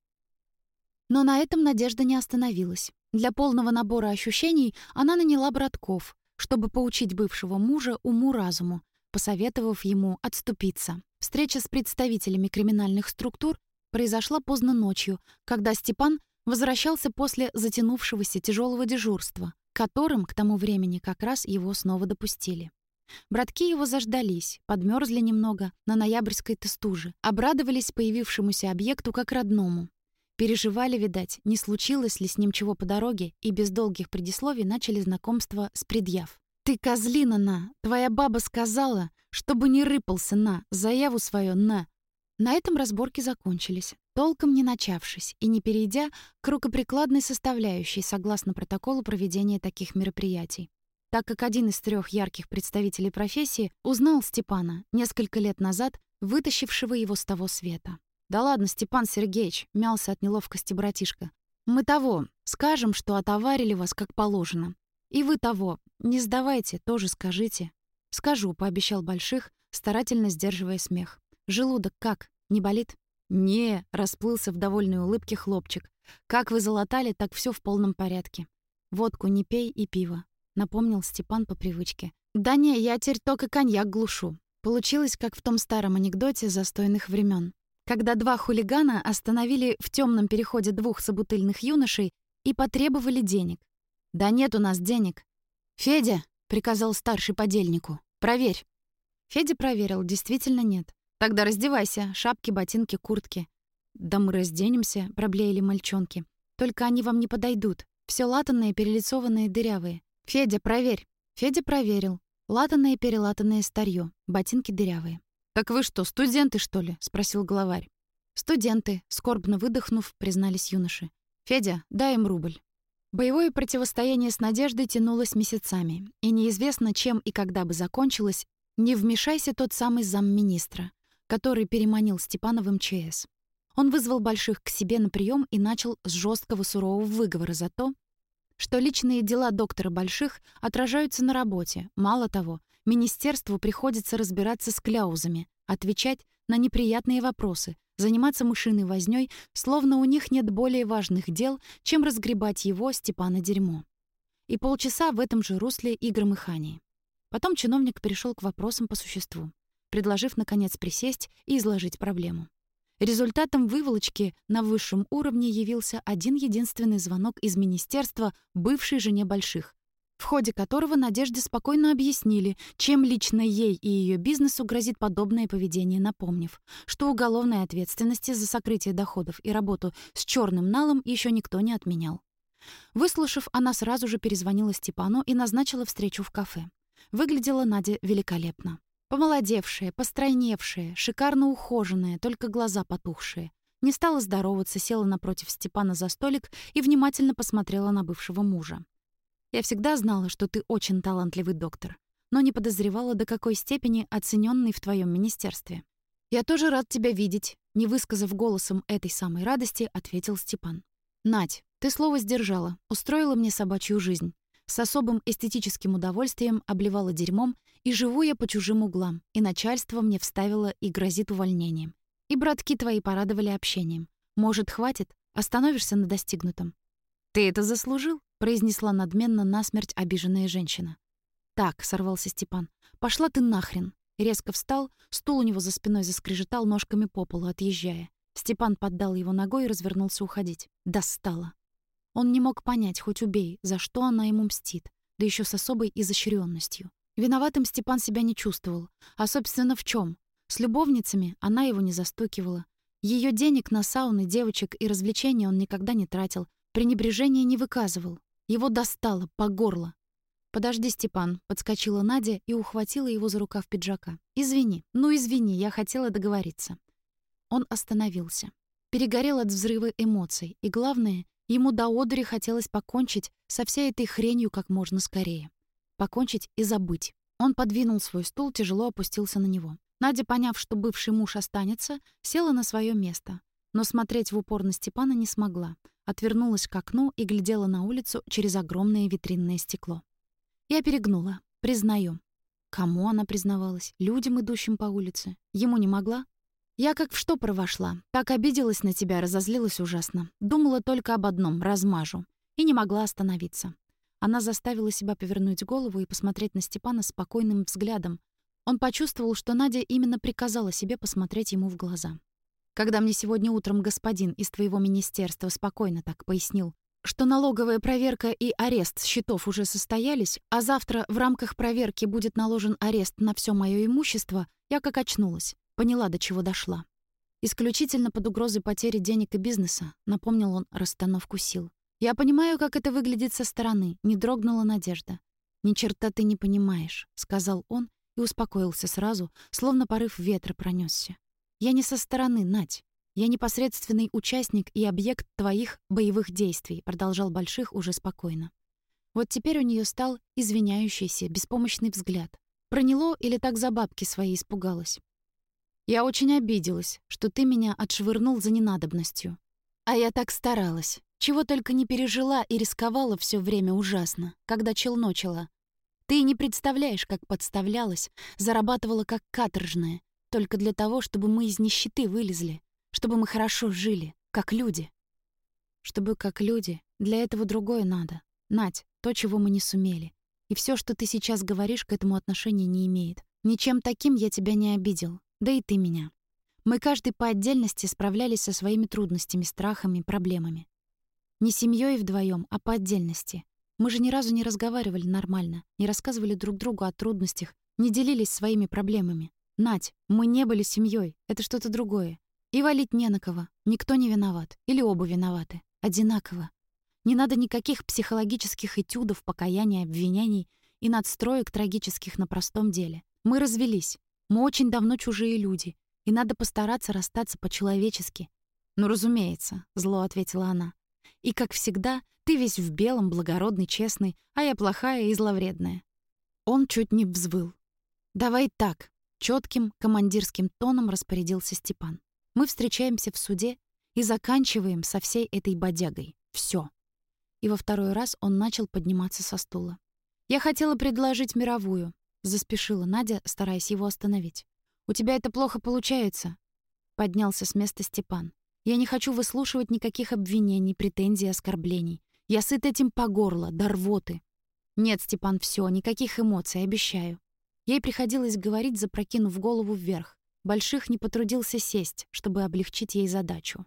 Но на этом Надежда не остановилась. Для полного набора ощущений она наняла братков, чтобы поучить бывшего мужа уму-разуму, посоветовав ему отступиться. Встреча с представителями криминальных структур произошла поздно ночью, когда Степан возвращался после затянувшегося тяжелого дежурства, которым к тому времени как раз его снова допустили. Братки его заждались, подмерзли немного на ноябрьской-то стуже, обрадовались появившемуся объекту как родному. Переживали, видать, не случилось ли с ним чего по дороге, и без долгих предисловий начали знакомство с предъяв. «Ты, козлина, на! Твоя баба сказала, чтобы не рыпался, на! Заяву свою, на!» На этом разборки закончились толком не начавшись и не перейдя к рукоприкладной составляющей согласно протоколу проведения таких мероприятий. Так как один из трех ярких представителей профессии узнал Степана несколько лет назад, вытащившего его с того света. «Да ладно, Степан Сергеевич», — мялся от неловкости братишка. «Мы того, скажем, что отоварили вас как положено. И вы того, не сдавайте, тоже скажите». «Скажу», — пообещал Больших, старательно сдерживая смех. «Желудок как? Не болит?» «Не», — расплылся в довольной улыбке хлопчик. «Как вы залатали, так все в полном порядке. Водку не пей и пиво», — напомнил Степан по привычке. «Да не, я теперь только коньяк глушу». Получилось, как в том старом анекдоте застойных времен, когда два хулигана остановили в темном переходе двух собутыльных юношей и потребовали денег. «Да нет у нас денег». «Федя», — приказал старший подельнику, — «проверь». Федя проверил, действительно нет. «Тогда раздевайся. Шапки, ботинки, куртки». «Да мы разденемся», — проблеяли мальчонки. «Только они вам не подойдут. Все латанные, перелицованные, дырявые. Федя, проверь». Федя проверил. Латанное, перелатанное старье, ботинки дырявые. «Так вы что, студенты, что ли?» — спросил главарь. «Студенты», — скорбно выдохнув, признались юноши. «Федя, дай им рубль». Боевое противостояние с Надеждой тянулось месяцами, и неизвестно, чем и когда бы закончилось, не вмешайся тот самый замминистра который переманил Степана в МЧС. Он вызвал больших к себе на прием и начал с жесткого сурового выговора за то, что личные дела доктора Больших отражаются на работе. Мало того, министерству приходится разбираться с кляузами, отвечать на неприятные вопросы, заниматься мышиной вознёй, словно у них нет более важных дел, чем разгребать его, Степана, дерьмо. И полчаса в этом же русле игромыхании. Потом чиновник перешел к вопросам по существу, предложив, наконец, присесть и изложить проблему. Результатом выволочки на высшем уровне явился один единственный звонок из министерства бывшей жене Больших, в ходе которого Надежде спокойно объяснили, чем лично ей и ее бизнесу грозит подобное поведение, напомнив, что уголовной ответственности за сокрытие доходов и работу с черным налом еще никто не отменял. Выслушав, она сразу же перезвонила Степану и назначила встречу в кафе. Выглядела Надя великолепно. Помолодевшая, постройневшая, шикарно ухоженная, только глаза потухшие. Не стала здороваться, села напротив Степана за столик и внимательно посмотрела на бывшего мужа. «Я всегда знала, что ты очень талантливый доктор, но не подозревала, до какой степени оцененный в твоем министерстве. Я тоже рад тебя видеть», — не высказав голосом этой самой радости, ответил Степан. «Надь, ты слово сдержала, устроила мне собачью жизнь. С особым эстетическим удовольствием обливала дерьмом, и живу я по чужим углам, и начальство мне вставило и грозит увольнением. И братки твои порадовали общением. Может, хватит? Остановишься на достигнутом?» «Ты это заслужил?» — произнесла надменно насмерть обиженная женщина. «Так», — сорвался Степан, — «пошла ты нахрен». Резко встал, стул у него за спиной заскрежетал ножками по полу, отъезжая. Степан поддал его ногой и развернулся уходить. Достало. Он не мог понять, хоть убей, за что она ему мстит, да еще с особой изощренностью. Виноватым Степан себя не чувствовал. А, собственно, в чем? С любовницами она его не застукивала. Ее денег на сауны, девочек и развлечения он никогда не тратил, пренебрежения не выказывал. Его достало, по горло. «Подожди, Степан», — подскочила Надя и ухватила его за рукав пиджака. «Извини, ну извини, я хотела договориться». Он остановился. Перегорел от взрыва эмоций, и главное, Ему до одури хотелось покончить со всей этой хренью как можно скорее. Покончить и забыть. Он подвинул свой стул, тяжело опустился на него. Надя, поняв, что бывший муж останется, села на свое место. Но смотреть в упор на Степана не смогла. Отвернулась к окну и глядела на улицу через огромное витринное стекло. Я перегнула. Признаю. Кому она признавалась? Людям, идущим по улице. Ему не могла? Я как в штопор вошла. Так обиделась на тебя, разозлилась ужасно. Думала только об одном — размажу. И не могла остановиться. Она заставила себя повернуть голову и посмотреть на Степана спокойным взглядом. Он почувствовал, что Надя именно приказала себе посмотреть ему в глаза. Когда мне сегодня утром господин из твоего министерства спокойно так пояснил, что налоговая проверка и арест счетов уже состоялись, а завтра в рамках проверки будет наложен арест на все мое имущество, я как очнулась. Поняла, до чего дошла. Исключительно под угрозой потери денег и бизнеса, напомнил он расстановку сил. Я понимаю, как это выглядит со стороны, не дрогнула надежда. Ни черта ты не понимаешь, сказал он и успокоился сразу, словно порыв ветра пронесся. Я не со стороны, Надь. Я непосредственный участник и объект твоих боевых действий, продолжал Больших уже спокойно. Вот теперь у нее стал извиняющийся, беспомощный взгляд. Проняло или так за бабки свои испугалась? Я очень обиделась, что ты меня отшвырнул за ненадобностью. А я так старалась. Чего только не пережила и рисковала все время ужасно, когда челночила. Ты не представляешь, как подставлялась, зарабатывала как каторжная, только для того, чтобы мы из нищеты вылезли, чтобы мы хорошо жили, как люди. Чтобы как люди, для этого другое надо. Нать, то, чего мы не сумели. И все, что ты сейчас говоришь, к этому отношения не имеет. Ничем таким я тебя не обидел. Да и ты меня. Мы каждый по отдельности справлялись со своими трудностями, страхами, проблемами. Не семьей вдвоем, а по отдельности. Мы же ни разу не разговаривали нормально, не рассказывали друг другу о трудностях, не делились своими проблемами. Нать, мы не были семьей, это что-то другое. И валить не на кого, никто не виноват. Или оба виноваты. Одинаково. Не надо никаких психологических этюдов, покаяний, обвинений и надстроек трагических на простом деле. Мы развелись. Мы очень давно чужие люди, и надо постараться расстаться по-человечески. «Ну, разумеется», — зло ответила она. «И, как всегда, ты весь в белом, благородный, честный, а я плохая и зловредная». Он чуть не взвыл. «Давай так», — четким командирским тоном распорядился Степан. «Мы встречаемся в суде и заканчиваем со всей этой бодягой. Все. И во второй раз он начал подниматься со стула. «Я хотела предложить мировую, Заспешила Надя, стараясь его остановить. «У тебя это плохо получается». поднялся с места Степан. «Я не хочу выслушивать никаких обвинений, претензий, оскорблений. Я сыт этим по горло, до рвоты». «Нет, Степан, все, никаких эмоций, обещаю». Ей приходилось говорить, запрокинув голову вверх. Больших не потрудился сесть, чтобы облегчить ей задачу.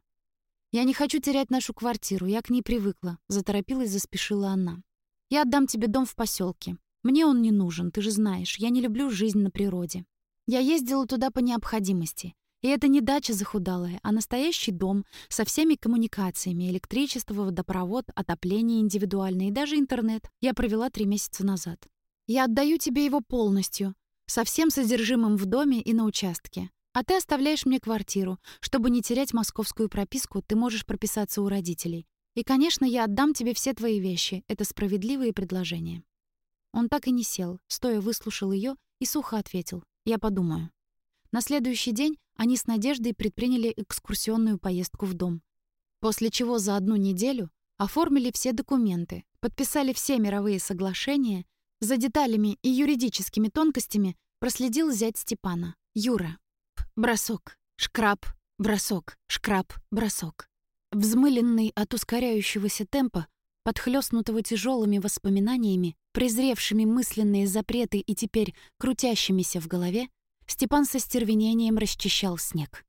«Я не хочу терять нашу квартиру, я к ней привыкла», — заторопилась, заспешила она. «Я отдам тебе дом в поселке. Мне он не нужен, ты же знаешь, я не люблю жизнь на природе. Я ездила туда по необходимости. И это не дача захудалая, а настоящий дом со всеми коммуникациями, электричество, водопровод, отопление индивидуальное и даже интернет. Я провела три месяца назад. Я отдаю тебе его полностью, со всем содержимым в доме и на участке. А ты оставляешь мне квартиру. Чтобы не терять московскую прописку, ты можешь прописаться у родителей. И, конечно, я отдам тебе все твои вещи. Это справедливые предложения». Он так и не сел, стоя выслушал ее и сухо ответил. «Я подумаю». На следующий день они с Надеждой предприняли экскурсионную поездку в дом. После чего за одну неделю оформили все документы, подписали все мировые соглашения, за деталями и юридическими тонкостями проследил зять Степана, Юра, Бросок. Шкраб. Бросок. Шкраб. Бросок. Взмыленный от ускоряющегося темпа, подхлёстнутого тяжелыми воспоминаниями, презревшими мысленные запреты и теперь крутящимися в голове, Степан со стервенением расчищал снег.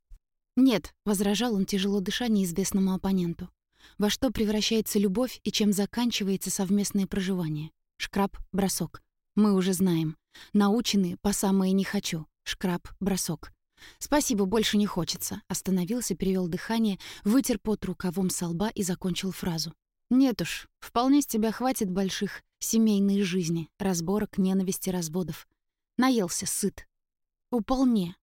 «Нет», — возражал он, тяжело дыша неизвестному оппоненту. «Во что превращается любовь и чем заканчивается совместное проживание? Шкраб, бросок. Мы уже знаем. Научены по самое не хочу. Шкраб, бросок. «Спасибо, больше не хочется», — остановился, перевел дыхание, вытер пот рукавом со лба и закончил фразу. «Нет уж, вполне с тебя хватит больших семейной жизни, разборок, ненависти, разводов. Наелся, сыт. Уполне.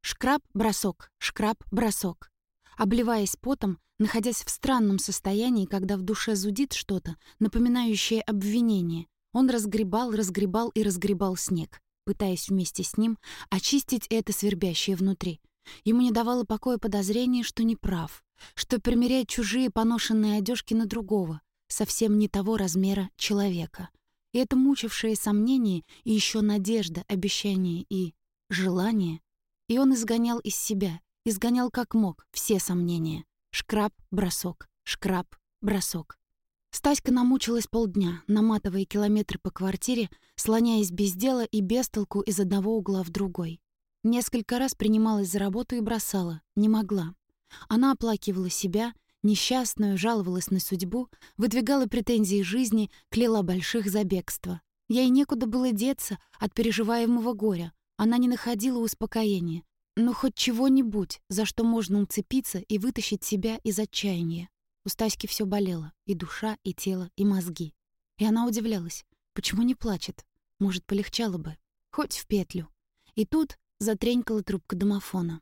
Шкраб, бросок, шкраб, бросок. Обливаясь потом, находясь в странном состоянии, когда в душе зудит что-то, напоминающее обвинение, он разгребал, разгребал и разгребал снег пытаясь вместе с ним очистить это свербящее внутри. Ему не давало покоя подозрение, что не прав, что примеряет чужие поношенные одежки на другого, совсем не того размера человека. И это мучившее сомнение и еще надежда, обещание и желание. И он изгонял из себя, изгонял как мог все сомнения. Шкраб, бросок, шкраб, бросок. Стаська намучилась полдня, наматывая километры по квартире, слоняясь без дела и без толку из одного угла в другой. Несколько раз принималась за работу и бросала, не могла. Она оплакивала себя, несчастную, жаловалась на судьбу, выдвигала претензии жизни, кляла больших за бегство. Ей некуда было деться от переживаемого горя. Она не находила успокоения. Но хоть чего-нибудь, за что можно уцепиться и вытащить себя из отчаяния. У Стаськи все болело. И душа, и тело, и мозги. И она удивлялась. Почему не плачет? Может, полегчало бы. Хоть в петлю. И тут затренькала трубка домофона.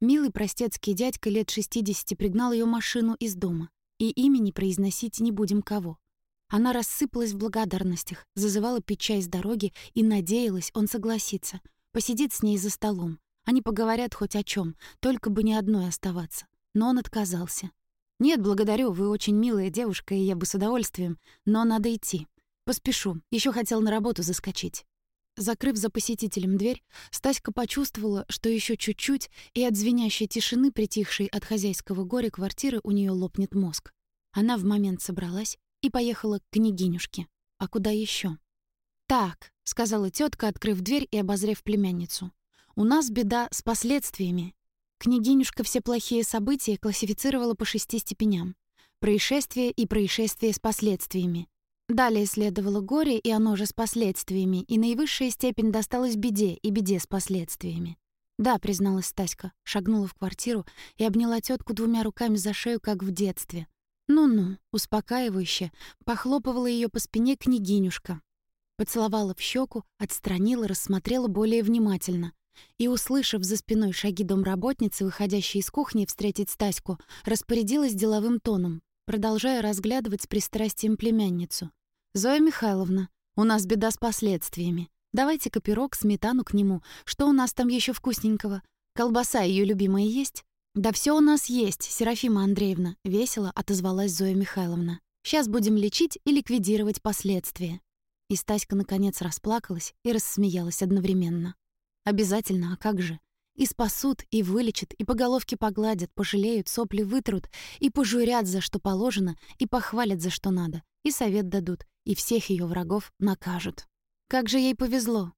Милый простецкий дядька лет 60 пригнал ее машину из дома. И имени произносить не будем кого. Она рассыпалась в благодарностях, зазывала пить чай с дороги и надеялась, он согласится. Посидит с ней за столом. Они поговорят хоть о чем, только бы не одной оставаться. Но он отказался. «Нет, благодарю, вы очень милая девушка, и я бы с удовольствием, но надо идти. Поспешу, еще хотел на работу заскочить». Закрыв за посетителем дверь, Стаська почувствовала, что еще чуть-чуть, и от звенящей тишины, притихшей от хозяйского горя квартиры, у нее лопнет мозг. Она в момент собралась и поехала к княгинюшке. А куда еще? «Так», — сказала тетка, открыв дверь и обозрев племянницу. «У нас беда с последствиями. Княгинюшка все плохие события классифицировала по шести степеням. Происшествие и происшествие с последствиями. Далее следовало горе, и оно же с последствиями, и наивысшая степень досталась беде и беде с последствиями. «Да», — призналась Стаська, шагнула в квартиру и обняла тетку двумя руками за шею, как в детстве. «Ну-ну», — успокаивающе, похлопывала ее по спине княгинюшка. Поцеловала в щеку, отстранила, рассмотрела более внимательно — и, услышав за спиной шаги домработницы, выходящей из кухни встретить Стаську, распорядилась деловым тоном, продолжая разглядывать с пристрастием племянницу. «Зоя Михайловна, у нас беда с последствиями. Давайте-ка пирог, сметану к нему. Что у нас там еще вкусненького? Колбаса ее любимая есть?» «Да все у нас есть, Серафима Андреевна», — весело отозвалась Зоя Михайловна. «Сейчас будем лечить и ликвидировать последствия». И Стаська наконец расплакалась и рассмеялась одновременно. Обязательно, а как же? И спасут, и вылечат, и по головке погладят, пожалеют, сопли вытрут, и пожурят за что положено, и похвалят за что надо, и совет дадут, и всех ее врагов накажут. Как же ей повезло.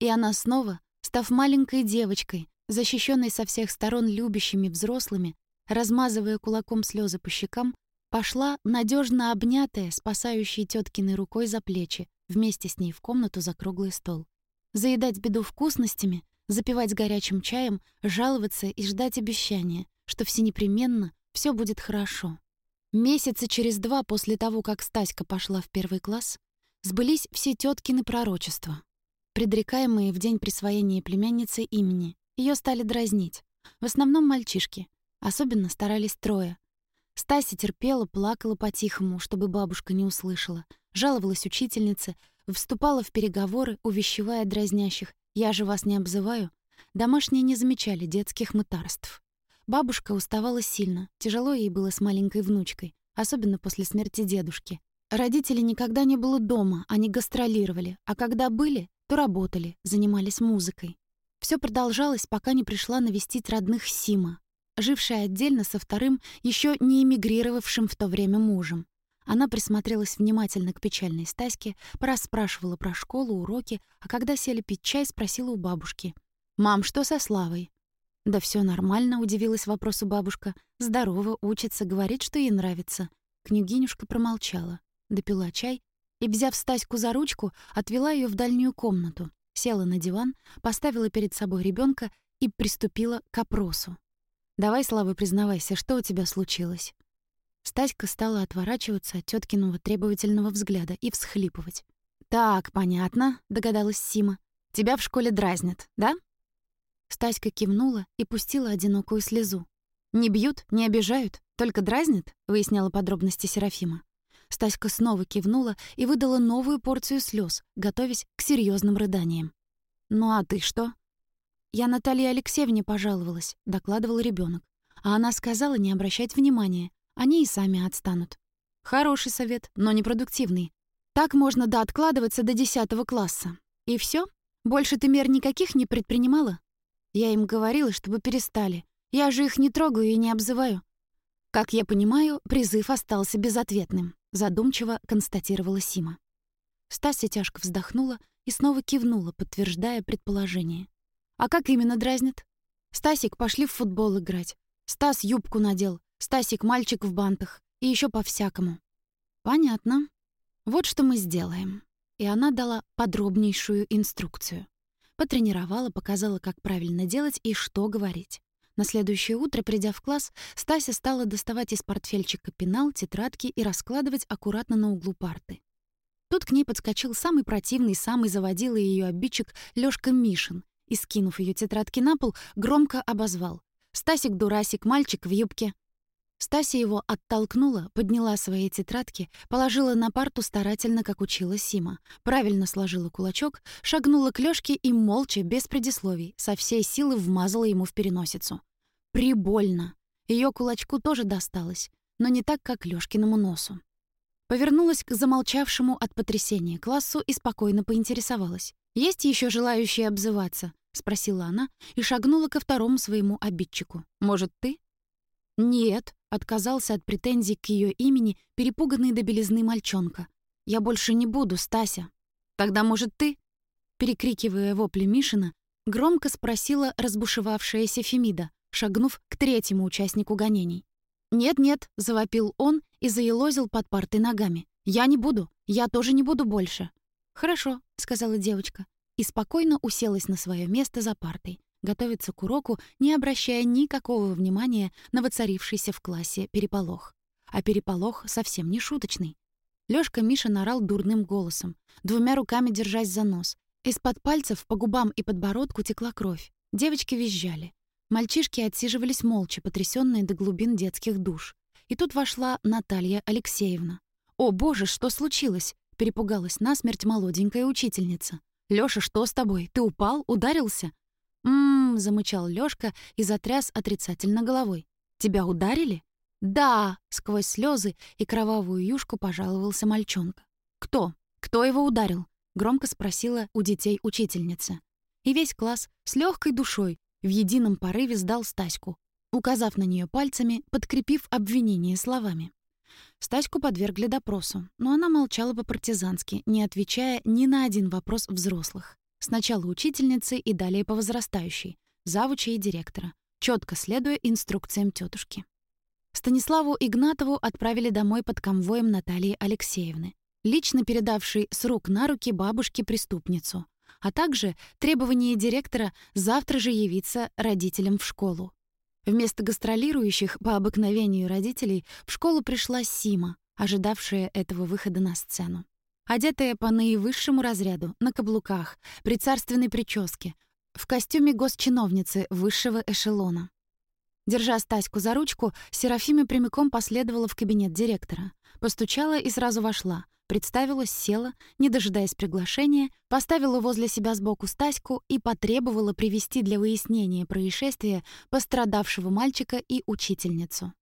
И она снова, став маленькой девочкой, защищенной со всех сторон любящими взрослыми, размазывая кулаком слезы по щекам, пошла, надежно обнятая, спасающей теткиной рукой за плечи, вместе с ней в комнату за круглый стол. Заедать беду вкусностями, запивать горячим чаем, жаловаться и ждать обещания, что все непременно, все будет хорошо. Месяца через два после того, как Стаська пошла в первый класс, сбылись все теткины пророчества. Предрекаемые в день присвоения племянницы имени, ее стали дразнить. В основном мальчишки. Особенно старались трое. Стася терпела, плакала по-тихому, чтобы бабушка не услышала. Жаловалась учительнице, вступала в переговоры, увещевая дразнящих. «Я же вас не обзываю». Домашние не замечали детских мытарств. Бабушка уставала сильно, тяжело ей было с маленькой внучкой, особенно после смерти дедушки. Родителей никогда не было дома, они гастролировали, а когда были, то работали, занимались музыкой. Все продолжалось, пока не пришла навестить родных Сима, жившая отдельно со вторым, еще не эмигрировавшим в то время мужем. Она присмотрелась внимательно к печальной Стаське, порасспрашивала про школу, уроки, а когда сели пить чай, спросила у бабушки. «Мам, что со Славой?» «Да все нормально», — удивилась вопросу бабушка. «Здорово, учится, говорит, что ей нравится». Княгинюшка промолчала, допила чай и, взяв Стаську за ручку, отвела ее в дальнюю комнату, села на диван, поставила перед собой ребенка и приступила к опросу. «Давай, Слава, признавайся, что у тебя случилось?» Стаська стала отворачиваться от теткиного требовательного взгляда и всхлипывать. «Так, понятно», — догадалась Сима. «Тебя в школе дразнят, да?» Стаська кивнула и пустила одинокую слезу. «Не бьют, не обижают, только дразнят?» — выясняла подробности Серафима. Стаська снова кивнула и выдала новую порцию слез, готовясь к серьезным рыданиям. «Ну а ты что?» «Я Наталье Алексеевне пожаловалась», — докладывал ребенок. А она сказала не обращать внимания. Они и сами отстанут. Хороший совет, но непродуктивный. Так можно да откладываться до десятого класса. И все? Больше ты мер никаких не предпринимала? Я им говорила, чтобы перестали. Я же их не трогаю и не обзываю. Как я понимаю, призыв остался безответным задумчиво констатировала Сима. Стася тяжко вздохнула и снова кивнула, подтверждая предположение. А как именно дразнит? Стасик, пошли в футбол играть. Стас юбку надел. Стасик мальчик в бантах. И еще по-всякому. Понятно. Вот что мы сделаем. И она дала подробнейшую инструкцию. Потренировала, показала, как правильно делать и что говорить. На следующее утро, придя в класс, Стася стала доставать из портфельчика пенал, тетрадки и раскладывать аккуратно на углу парты. Тут к ней подскочил самый противный, самый заводилый ее обидчик Лёшка Мишин и, скинув ее тетрадки на пол, громко обозвал. «Стасик-дурасик, мальчик в юбке». Стася его оттолкнула, подняла свои тетрадки, положила на парту старательно, как учила Сима, правильно сложила кулачок, шагнула к Лёшке и молча, без предисловий, со всей силы вмазала ему в переносицу. Прибольно. Ее кулачку тоже досталось, но не так, как Лёшкиному носу. Повернулась к замолчавшему от потрясения классу и спокойно поинтересовалась. «Есть еще желающие обзываться?» — спросила она и шагнула ко второму своему обидчику. «Может, ты?» «Нет», — отказался от претензий к ее имени перепуганный до белизны мальчонка. «Я больше не буду, Стася». «Тогда, может, ты?» Перекрикивая вопли Мишина, громко спросила разбушевавшаяся Фемида, шагнув к третьему участнику гонений. «Нет-нет», — завопил он и заелозил под партой ногами. «Я не буду. Я тоже не буду больше». «Хорошо», — сказала девочка, и спокойно уселась на свое место за партой, готовиться к уроку, не обращая никакого внимания на воцарившийся в классе переполох. А переполох совсем не шуточный. Лёшка Миша нарал дурным голосом, двумя руками держась за нос. Из-под пальцев по губам и подбородку текла кровь. Девочки визжали. Мальчишки отсиживались молча, потрясённые до глубин детских душ. И тут вошла Наталья Алексеевна. «О, боже, что случилось?» — перепугалась насмерть молоденькая учительница. «Лёша, что с тобой? Ты упал? Ударился?» «М-м-м», замычал Лёшка и затряс отрицательно головой. «Тебя ударили?» «Да!» — сквозь слёзы и кровавую юшку пожаловался мальчонка. «Кто? Кто его ударил?» — громко спросила у детей учительница. И весь класс с лёгкой душой В едином порыве сдал Стаську, указав на нее пальцами, подкрепив обвинение словами. Стаську подвергли допросу, но она молчала по-партизански, не отвечая ни на один вопрос взрослых. Сначала учительницы и далее по возрастающей, завуча и директора, четко следуя инструкциям тетушки. Станиславу Игнатову отправили домой под конвоем Натальи Алексеевны, лично передавшей с рук на руки бабушке преступницу, а также требование директора завтра же явиться родителям в школу. Вместо гастролирующих по обыкновению родителей в школу пришла Сима, ожидавшая этого выхода на сцену. Одетая по наивысшему разряду, на каблуках, при царственной прическе, в костюме госчиновницы высшего эшелона. Держа Стаську за ручку, Серафима прямиком последовала в кабинет директора. Постучала и сразу вошла. Представилась, села, не дожидаясь приглашения, поставила возле себя сбоку Стаську и потребовала привести для выяснения происшествия пострадавшего мальчика и учительницу.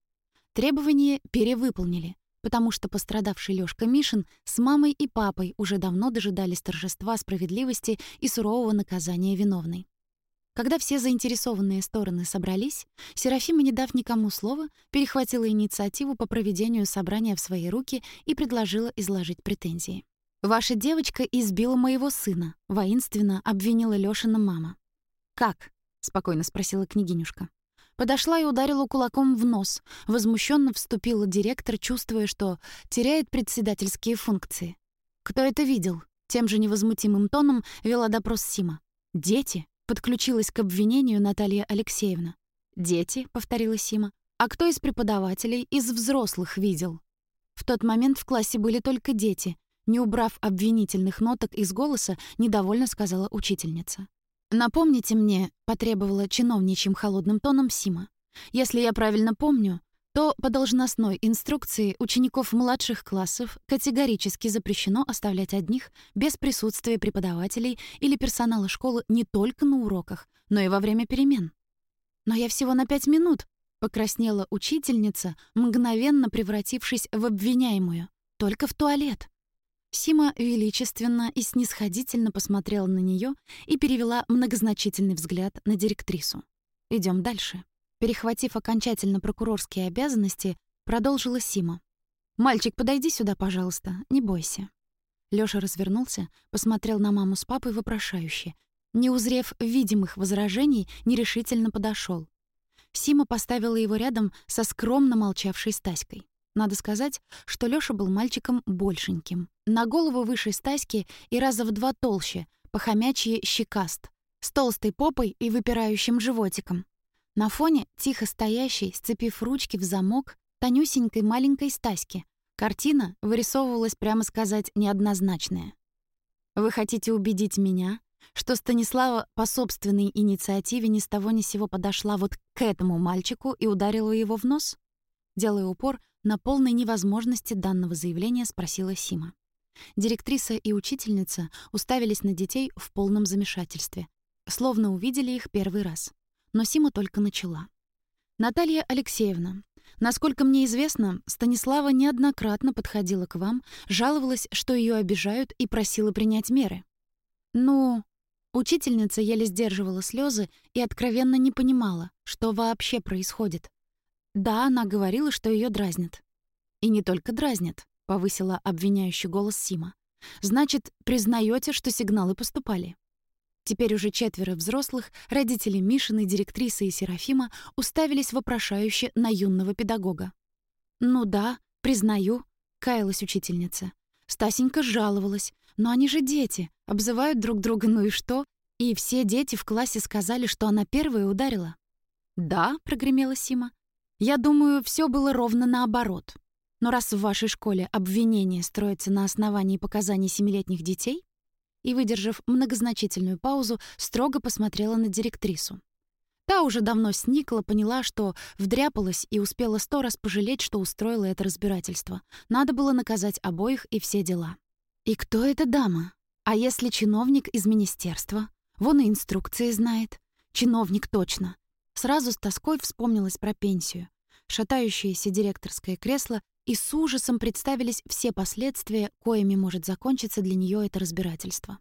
Требования перевыполнили, потому что пострадавший Лёшка Мишин с мамой и папой уже давно дожидались торжества справедливости и сурового наказания виновной. Когда все заинтересованные стороны собрались, Серафима, не дав никому слова, перехватила инициативу по проведению собрания в свои руки и предложила изложить претензии. «Ваша девочка избила моего сына», — воинственно обвинила Лёшина мама. «Как?» — спокойно спросила княгинюшка. Подошла и ударила кулаком в нос. Возмущенно вступила директор, чувствуя, что теряет председательские функции. «Кто это видел?» Тем же невозмутимым тоном вела допрос Сима. «Дети? Подключилась к обвинению Наталья Алексеевна. «Дети», — повторила Сима. «А кто из преподавателей, из взрослых видел?» В тот момент в классе были только дети. Не убрав обвинительных ноток из голоса, недовольно сказала учительница. «Напомните мне», — потребовала чиновничьим холодным тоном Сима. «Если я правильно помню, то по должностной инструкции учеников младших классов категорически запрещено оставлять одних без присутствия преподавателей или персонала школы не только на уроках, но и во время перемен. «Но я всего на пять минут», — покраснела учительница, мгновенно превратившись в обвиняемую. «Только в туалет». Сима величественно и снисходительно посмотрела на нее и перевела многозначительный взгляд на директрису. Идем дальше. Перехватив окончательно прокурорские обязанности, продолжила Сима. «Мальчик, подойди сюда, пожалуйста, не бойся». Лёша развернулся, посмотрел на маму с папой вопрошающе. Не узрев видимых возражений, нерешительно подошёл. Сима поставила его рядом со скромно молчавшей Стаськой. Надо сказать, что Лёша был мальчиком большеньким. На голову выше Стаськи и раза в два толще, похомячье щекаст, с толстой попой и выпирающим животиком. На фоне тихо стоящей, сцепив ручки в замок, тонюсенькой маленькой Стаськи, картина вырисовывалась, прямо сказать, неоднозначная. «Вы хотите убедить меня, что Станислава по собственной инициативе ни с того ни сего подошла вот к этому мальчику и ударила его в нос?» Делая упор на полной невозможности данного заявления, спросила Сима. Директриса и учительница уставились на детей в полном замешательстве, словно увидели их первый раз но Сима только начала. «Наталья Алексеевна, насколько мне известно, Станислава неоднократно подходила к вам, жаловалась, что ее обижают и просила принять меры». «Ну...» Учительница еле сдерживала слезы и откровенно не понимала, что вообще происходит. Да, она говорила, что ее дразнят. «И не только дразнят», — повысила обвиняющий голос Сима. «Значит, признаете, что сигналы поступали?» Теперь уже четверо взрослых, родители Мишины, директрисы и Серафима, уставились вопрошающе на юного педагога. «Ну да, признаю», — каялась учительница. Стасенька жаловалась. «Но они же дети, обзывают друг друга, ну и что?» И все дети в классе сказали, что она первая ударила. «Да», — прогремела Сима. «Я думаю, все было ровно наоборот. Но раз в вашей школе обвинение строится на основании показаний семилетних детей, и, выдержав многозначительную паузу, строго посмотрела на директрису. Та уже давно сникла, поняла, что вдряпалась и успела сто раз пожалеть, что устроила это разбирательство. Надо было наказать обоих и все дела. И кто эта дама? А если чиновник из министерства? Вон и инструкции знает. Чиновник точно. Сразу с тоской вспомнилась про пенсию. Шатающееся директорское кресло и с ужасом представились все последствия, коими может закончиться для нее это разбирательство.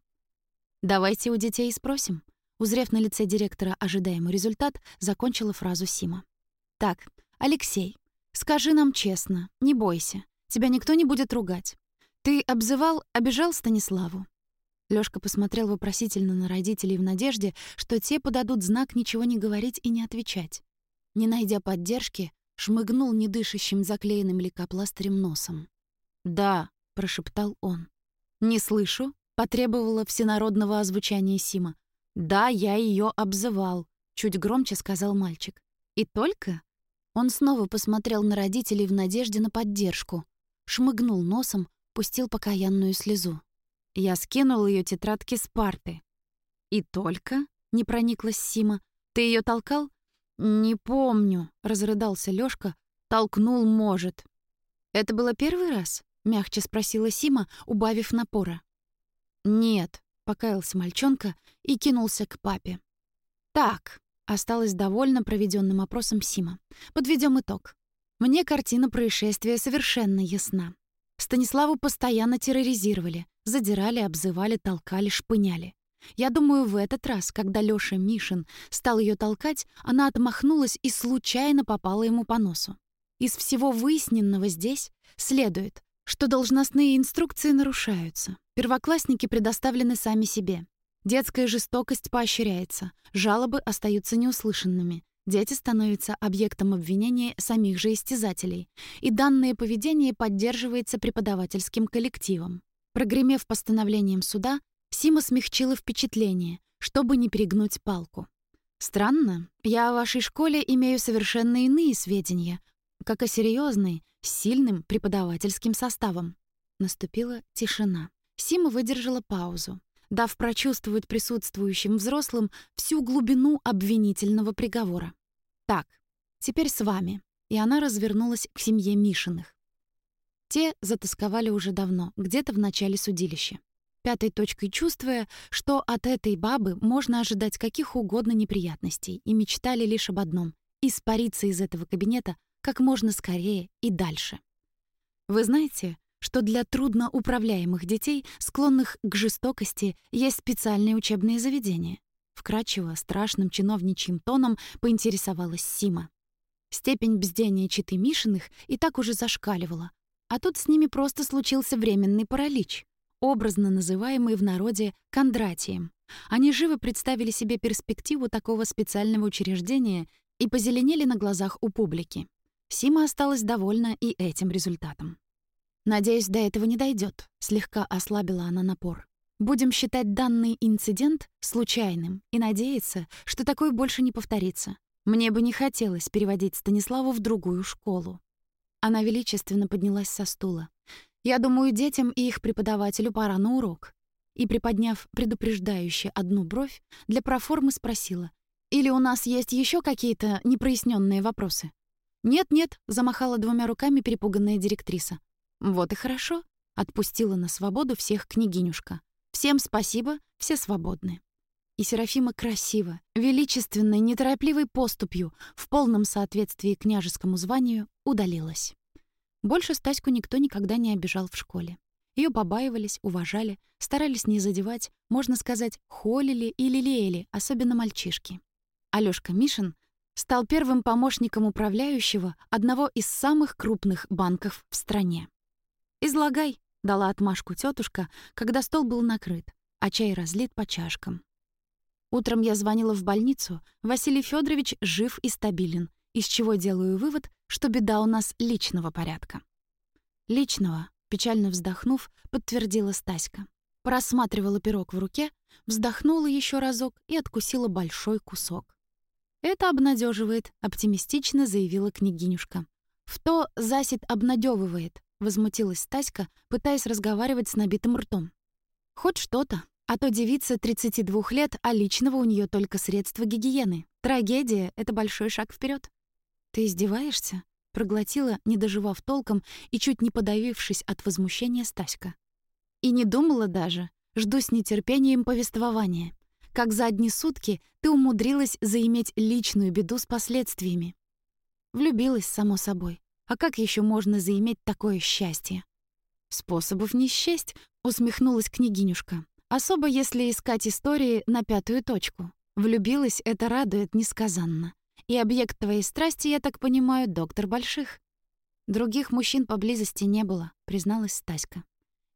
«Давайте у детей спросим», Узрев на лице директора ожидаемый результат, закончила фразу Сима. «Так, Алексей, скажи нам честно, не бойся. Тебя никто не будет ругать. Ты обзывал, обижал Станиславу?» Лёшка посмотрел вопросительно на родителей в надежде, что те подадут знак ничего не говорить и не отвечать. Не найдя поддержки, шмыгнул недышащим заклеенным лейкопластырем носом. «Да», — прошептал он. «Не слышу», — потребовала всенародного озвучания Сима. «Да, я ее обзывал», — чуть громче сказал мальчик. «И только?» Он снова посмотрел на родителей в надежде на поддержку. Шмыгнул носом, пустил покаянную слезу. Я скинул ее тетрадки с парты. «И только?» — не прониклась Сима. «Ты ее толкал?» «Не помню», — разрыдался Лёшка. «Толкнул, может». «Это было первый раз?» — мягче спросила Сима, убавив напора. «Нет», — покаялся мальчонка и кинулся к папе. «Так», — осталась довольно проведенным опросом Сима. «Подведем итог. Мне картина происшествия совершенно ясна. Станиславу постоянно терроризировали, задирали, обзывали, толкали, шпыняли. Я думаю, в этот раз, когда Лёша Мишин стал её толкать, она отмахнулась и случайно попала ему по носу. Из всего выясненного здесь следует, что должностные инструкции нарушаются. Первоклассники предоставлены сами себе. Детская жестокость поощряется, жалобы остаются неуслышанными, дети становятся объектом обвинения самих же истязателей, и данное поведение поддерживается преподавательским коллективом. Прогремев постановлением суда, Сима смягчила впечатление, чтобы не перегнуть палку. «Странно, я о вашей школе имею совершенно иные сведения, как о серьезной, сильным преподавательским составом». Наступила тишина. Сима выдержала паузу, дав прочувствовать присутствующим взрослым всю глубину обвинительного приговора. «Так, теперь с вами». И она развернулась к семье Мишиных. Те затасковали уже давно, где-то в начале судилища. Пятой точкой чувствуя, что от этой бабы можно ожидать каких угодно неприятностей, и мечтали лишь об одном — испариться из этого кабинета как можно скорее и дальше. Вы знаете, что для трудноуправляемых детей, склонных к жестокости, есть специальные учебные заведения? Вкратчиво, страшным чиновничьим тоном поинтересовалась Сима. Степень бздения читы Мишиных и так уже зашкаливала, а тут с ними просто случился временный паралич, образно называемый в народе Кондратием. Они живо представили себе перспективу такого специального учреждения и позеленели на глазах у публики. Сима осталась довольна и этим результатом. «Надеюсь, до этого не дойдет, слегка ослабила она напор. «Будем считать данный инцидент случайным и надеяться, что такое больше не повторится. Мне бы не хотелось переводить Станиславу в другую школу. Она величественно поднялась со стула. «Я думаю, детям и их преподавателю пора на урок». И, приподняв предупреждающе одну бровь, для проформы спросила. «Или у нас есть еще какие-то непроясненные вопросы?» «Нет-нет», — замахала двумя руками перепуганная директриса. «Вот и хорошо», — отпустила на свободу всех княгинюшка. «Всем спасибо, все свободны». И Серафима красиво, величественной, неторопливой поступью, в полном соответствии княжескому званию, удалилась. Больше Стаську никто никогда не обижал в школе. Ее побаивались, уважали, старались не задевать, можно сказать, холили или лелеяли, особенно мальчишки. Алёшка Мишин стал первым помощником управляющего одного из самых крупных банков в стране. «Излагай», — дала отмашку тетушка, когда стол был накрыт, а чай разлит по чашкам. Утром я звонила в больницу. Василий Федорович жив и стабилен, из чего делаю вывод, что беда у нас личного порядка. Личного, печально вздохнув, подтвердила Стаська. Просматривала пирог в руке, вздохнула еще разок и откусила большой кусок. «Это обнадеживает, оптимистично заявила княгинюшка. «В то засит обнадевывает», — возмутилась Стаська, пытаясь разговаривать с набитым ртом. «Хоть что-то», а то девица 32 лет, а личного у нее только средства гигиены. Трагедия — это большой шаг вперед. «Ты издеваешься?» — проглотила, не доживав толком и чуть не подавившись от возмущения Стаська. «И не думала даже. Жду с нетерпением повествования. Как за одни сутки ты умудрилась заиметь личную беду с последствиями. Влюбилась, само собой. А как еще можно заиметь такое счастье?» «Способов не счесть», — усмехнулась княгинюшка. Особо если искать истории на пятую точку. Влюбилась — это радует несказанно. И объект твоей страсти, я так понимаю, доктор Больших. Других мужчин поблизости не было, призналась Стаська.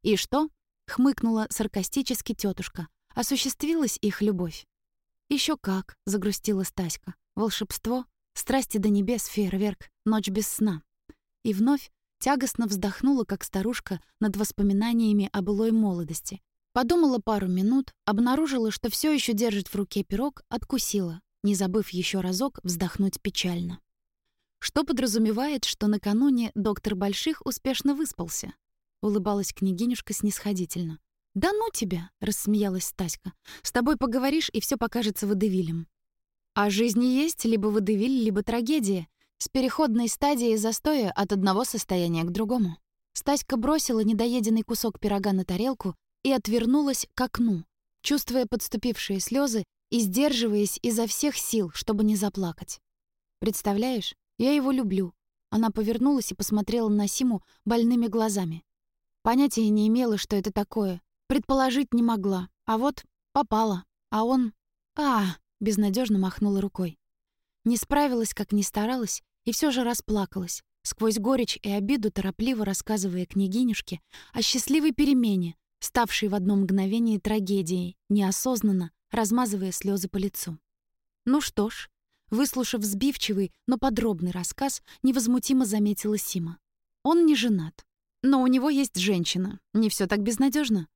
И что? хмыкнула саркастически тетушка. Осуществилась их любовь. Еще как, загрустила Стаська. Волшебство, страсти до небес, фейерверк, ночь без сна. И вновь тягостно вздохнула, как старушка, над воспоминаниями о былой молодости. Подумала пару минут, обнаружила, что все еще держит в руке пирог, откусила, не забыв еще разок вздохнуть печально. Что подразумевает, что накануне доктор Больших успешно выспался? Улыбалась княгинюшка снисходительно. «Да ну тебя!» — рассмеялась Стаська. «С тобой поговоришь, и все покажется водевилем». А жизни есть либо водевиль, либо трагедия, с переходной стадией застоя от одного состояния к другому. Стаська бросила недоеденный кусок пирога на тарелку и отвернулась к окну, чувствуя подступившие слезы и сдерживаясь изо всех сил, чтобы не заплакать. «Представляешь, я его люблю». Она повернулась и посмотрела на Симу больными глазами. Понятия не имела, что это такое. Предположить не могла. А вот попала. А он... а безнадежно махнула рукой. Не справилась, как ни старалась, и все же расплакалась, сквозь горечь и обиду торопливо рассказывая княгинюшке о счастливой перемене, ставшей в одно мгновение трагедией, неосознанно размазывая слезы по лицу. Ну что ж, выслушав сбивчивый, но подробный рассказ, невозмутимо заметила Сима. Он не женат. Но у него есть женщина. Не все так безнадежно.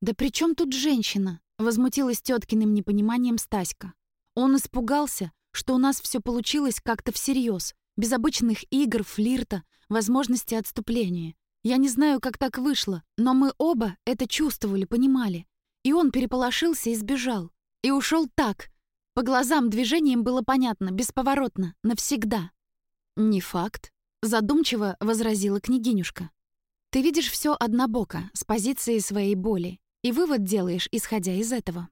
«Да при чем тут женщина?» — возмутилась теткиным непониманием Стаська. Он испугался, что у нас все получилось как-то всерьез, без обычных игр, флирта, возможности отступления. Я не знаю, как так вышло, но мы оба это чувствовали, понимали. И он переполошился и сбежал. И ушел так. По глазам движением было понятно, бесповоротно, навсегда. «Не факт», — задумчиво возразила княгинюшка. «Ты видишь все однобоко, с позиции своей боли, и вывод делаешь, исходя из этого.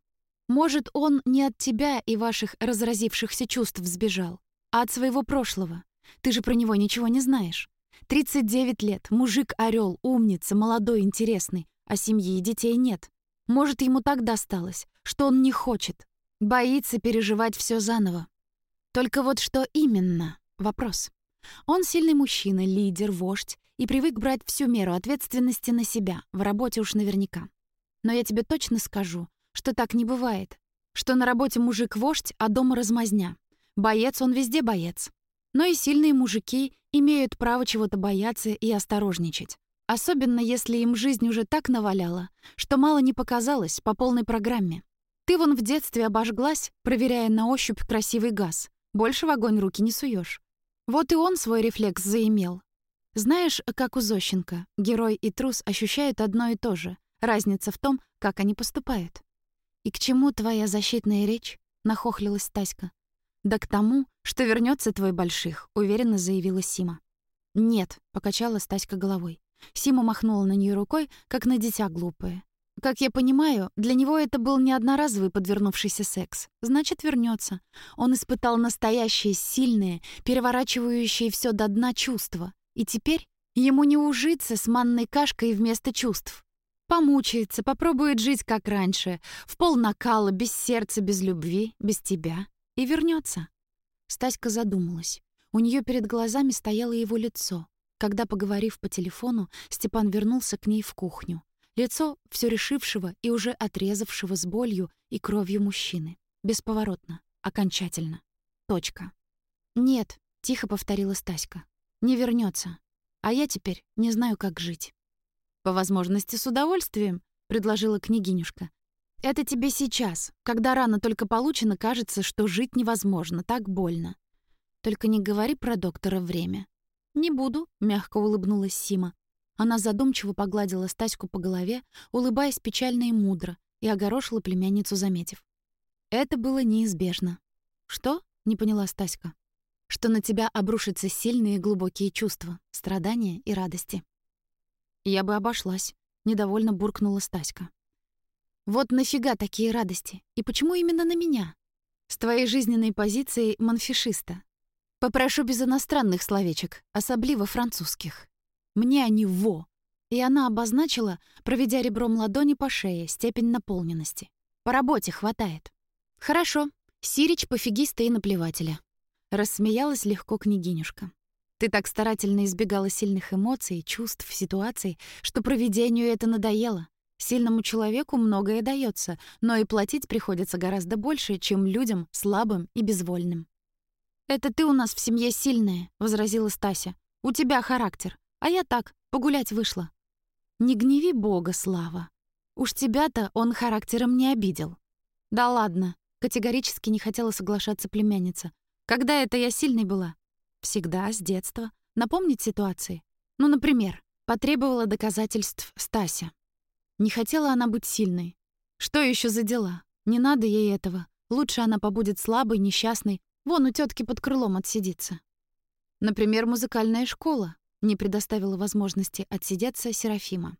Может, он не от тебя и ваших разразившихся чувств сбежал, а от своего прошлого. Ты же про него ничего не знаешь. 39 лет, мужик орел, умница, молодой, интересный, а семьи и детей нет. Может, ему так досталось, что он не хочет, боится переживать все заново. Только вот что именно? Вопрос. Он сильный мужчина, лидер, вождь и привык брать всю меру ответственности на себя, в работе уж наверняка. Но я тебе точно скажу, что так не бывает, что на работе мужик-вождь, а дома размазня. Боец он везде боец. Но и сильные мужики имеют право чего-то бояться и осторожничать. Особенно если им жизнь уже так наваляла, что мало не показалось по полной программе. Ты вон в детстве обожглась, проверяя на ощупь красивый газ. Больше в огонь руки не суешь. Вот и он свой рефлекс заимел. Знаешь, как у Зощенко, герой и трус ощущают одно и то же. Разница в том, как они поступают. «И к чему твоя защитная речь?» — нахохлилась Таська. «Да к тому, что вернется твой Больших», — уверенно заявила Сима. «Нет», — покачала Стаська головой. Сима махнула на нее рукой, как на дитя глупое. «Как я понимаю, для него это был не одноразовый подвернувшийся секс. Значит, вернется. Он испытал настоящее, сильное, переворачивающее все до дна чувство. И теперь ему не ужиться с манной кашкой вместо чувств. Помучается, попробует жить как раньше, в пол накала, без сердца, без любви, без тебя. И вернется. Стаська задумалась. У нее перед глазами стояло его лицо. Когда, поговорив по телефону, Степан вернулся к ней в кухню. Лицо все решившего и уже отрезавшего с болью и кровью мужчины. Бесповоротно. Окончательно. Точка. «Нет», — тихо повторила Стаська. «Не вернется. А я теперь не знаю, как жить». «По возможности с удовольствием», — предложила княгинюшка. «Это тебе сейчас, когда рана только получена, кажется, что жить невозможно, так больно. Только не говори про доктора время». «Не буду», — мягко улыбнулась Сима. Она задумчиво погладила Стаську по голове, улыбаясь печально и мудро, и огорошила племянницу, заметив. Это было неизбежно. «Что?» — не поняла Стаська. «Что на тебя обрушатся сильные и глубокие чувства, страдания и радости». Я бы обошлась, недовольно буркнула Стаська. Вот нафига такие радости? И почему именно на меня? С твоей жизненной позицией манфишиста. Попрошу без иностранных словечек, особливо французских. Мне они во. И она обозначила, проведя ребром ладони по шее, степень наполненности. По работе хватает. Хорошо. Сирич пофигиста и наплевателя. Рассмеялась легко княгинюшка. Ты так старательно избегала сильных эмоций, чувств, ситуаций, что провидению это надоело. Сильному человеку многое дается, но и платить приходится гораздо больше, чем людям слабым и безвольным. «Это ты у нас в семье сильная», — возразила Стася. «У тебя характер, а я так, погулять вышла». «Не гневи Бога, Слава. Уж тебя-то он характером не обидел». «Да ладно», — категорически не хотела соглашаться племянница. «Когда это я сильной была?» «Всегда, с детства. Напомнить ситуации? Ну, например, потребовала доказательств Стася. Не хотела она быть сильной. Что еще за дела? Не надо ей этого. Лучше она побудет слабой, несчастной. Вон у тетки под крылом отсидится. Например, музыкальная школа не предоставила возможности отсидеться Серафима.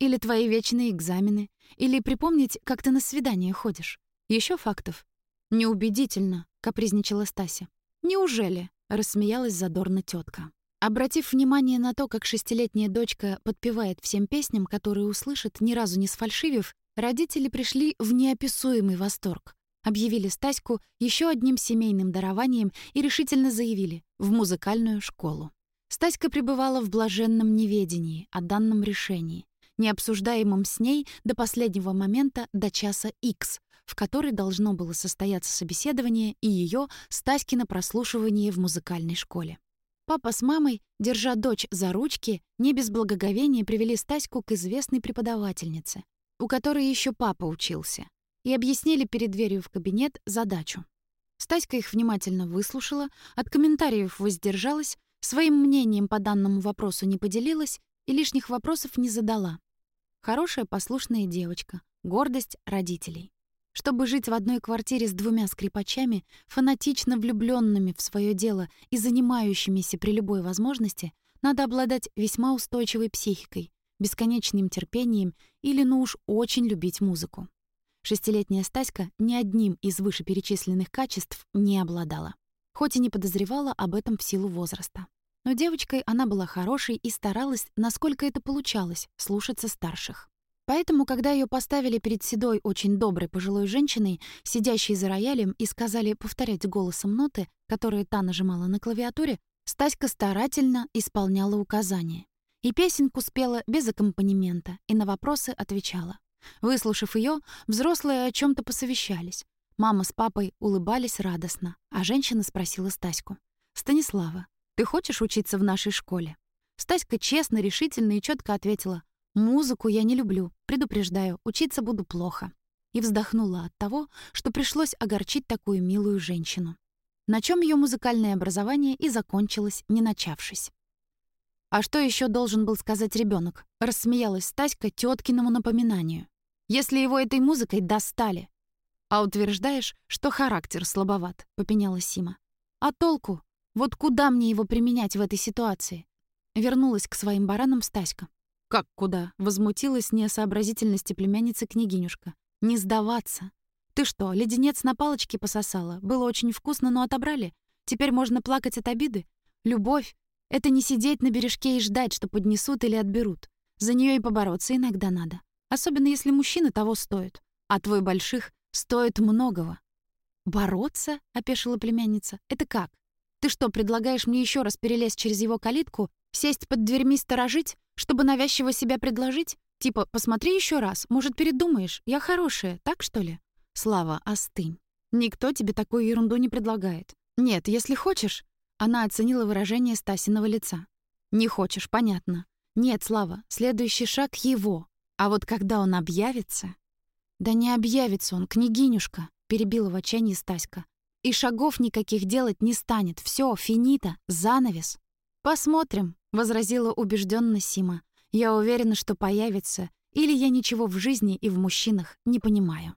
Или твои вечные экзамены, или припомнить, как ты на свидание ходишь. Еще фактов. Неубедительно, капризничала Стася. Неужели? рассмеялась задорно тетка. Обратив внимание на то, как шестилетняя дочка подпевает всем песням, которые услышит, ни разу не сфальшивив, родители пришли в неописуемый восторг. Объявили Стаську еще одним семейным дарованием и решительно заявили — в музыкальную школу. Стаська пребывала в блаженном неведении о данном решении, необсуждаемом с ней до последнего момента до часа X, в который должно было состояться собеседование и ее Стаськино прослушивание в музыкальной школе. Папа с мамой, держа дочь за ручки, не без благоговения привели Стаську к известной преподавательнице, у которой еще папа учился, и объяснили перед дверью в кабинет задачу. Стаська их внимательно выслушала, от комментариев воздержалась, своим мнением по данному вопросу не поделилась и лишних вопросов не задала. Хорошая послушная девочка, гордость родителей. Чтобы жить в одной квартире с двумя скрипачами, фанатично влюбленными в свое дело и занимающимися при любой возможности, надо обладать весьма устойчивой психикой, бесконечным терпением или, ну уж, очень любить музыку. Шестилетняя Стаська ни одним из вышеперечисленных качеств не обладала, хоть и не подозревала об этом в силу возраста. Но девочкой она была хорошей и старалась, насколько это получалось, слушаться старших. Поэтому, когда ее поставили перед седой, очень доброй пожилой женщиной, сидящей за роялем, и сказали повторять голосом ноты, которые та нажимала на клавиатуре, Стаська старательно исполняла указания. И песенку спела без аккомпанемента, и на вопросы отвечала. Выслушав ее, взрослые о чем то посовещались. Мама с папой улыбались радостно, а женщина спросила Стаську. «Станислава, ты хочешь учиться в нашей школе?» Стаська честно, решительно и четко ответила — Музыку я не люблю, предупреждаю, учиться буду плохо. И вздохнула от того, что пришлось огорчить такую милую женщину. На чем ее музыкальное образование и закончилось, не начавшись. А что еще должен был сказать ребенок? Рассмеялась Стаська теткиному напоминанию. Если его этой музыкой достали. А утверждаешь, что характер слабоват, попеняла Сима. А толку? Вот куда мне его применять в этой ситуации? Вернулась к своим баранам Стаська. «Как куда?» — возмутилась несообразительности племянницы княгинюшка. «Не сдаваться. Ты что, леденец на палочке пососала? Было очень вкусно, но отобрали? Теперь можно плакать от обиды? Любовь — это не сидеть на бережке и ждать, что поднесут или отберут. За нее и побороться иногда надо. Особенно если мужчины того стоят. А твой больших стоит многого». «Бороться?» — опешила племянница. «Это как? Ты что, предлагаешь мне еще раз перелезть через его калитку, сесть под дверьми сторожить, чтобы навязчиво себя предложить? Типа, посмотри еще раз, может, передумаешь, я хорошая, так что ли? Слава, остынь. Никто тебе такую ерунду не предлагает. Нет, если хочешь... Она оценила выражение Стасиного лица. Не хочешь, понятно. Нет, Слава, следующий шаг его. А вот когда он объявится... Да не объявится он, княгинюшка, перебила в отчаянии Стаська. И шагов никаких делать не станет. Все, финита, занавес. Посмотрим, возразила убежденно Сима. Я уверена, что появится, или я ничего в жизни и в мужчинах не понимаю.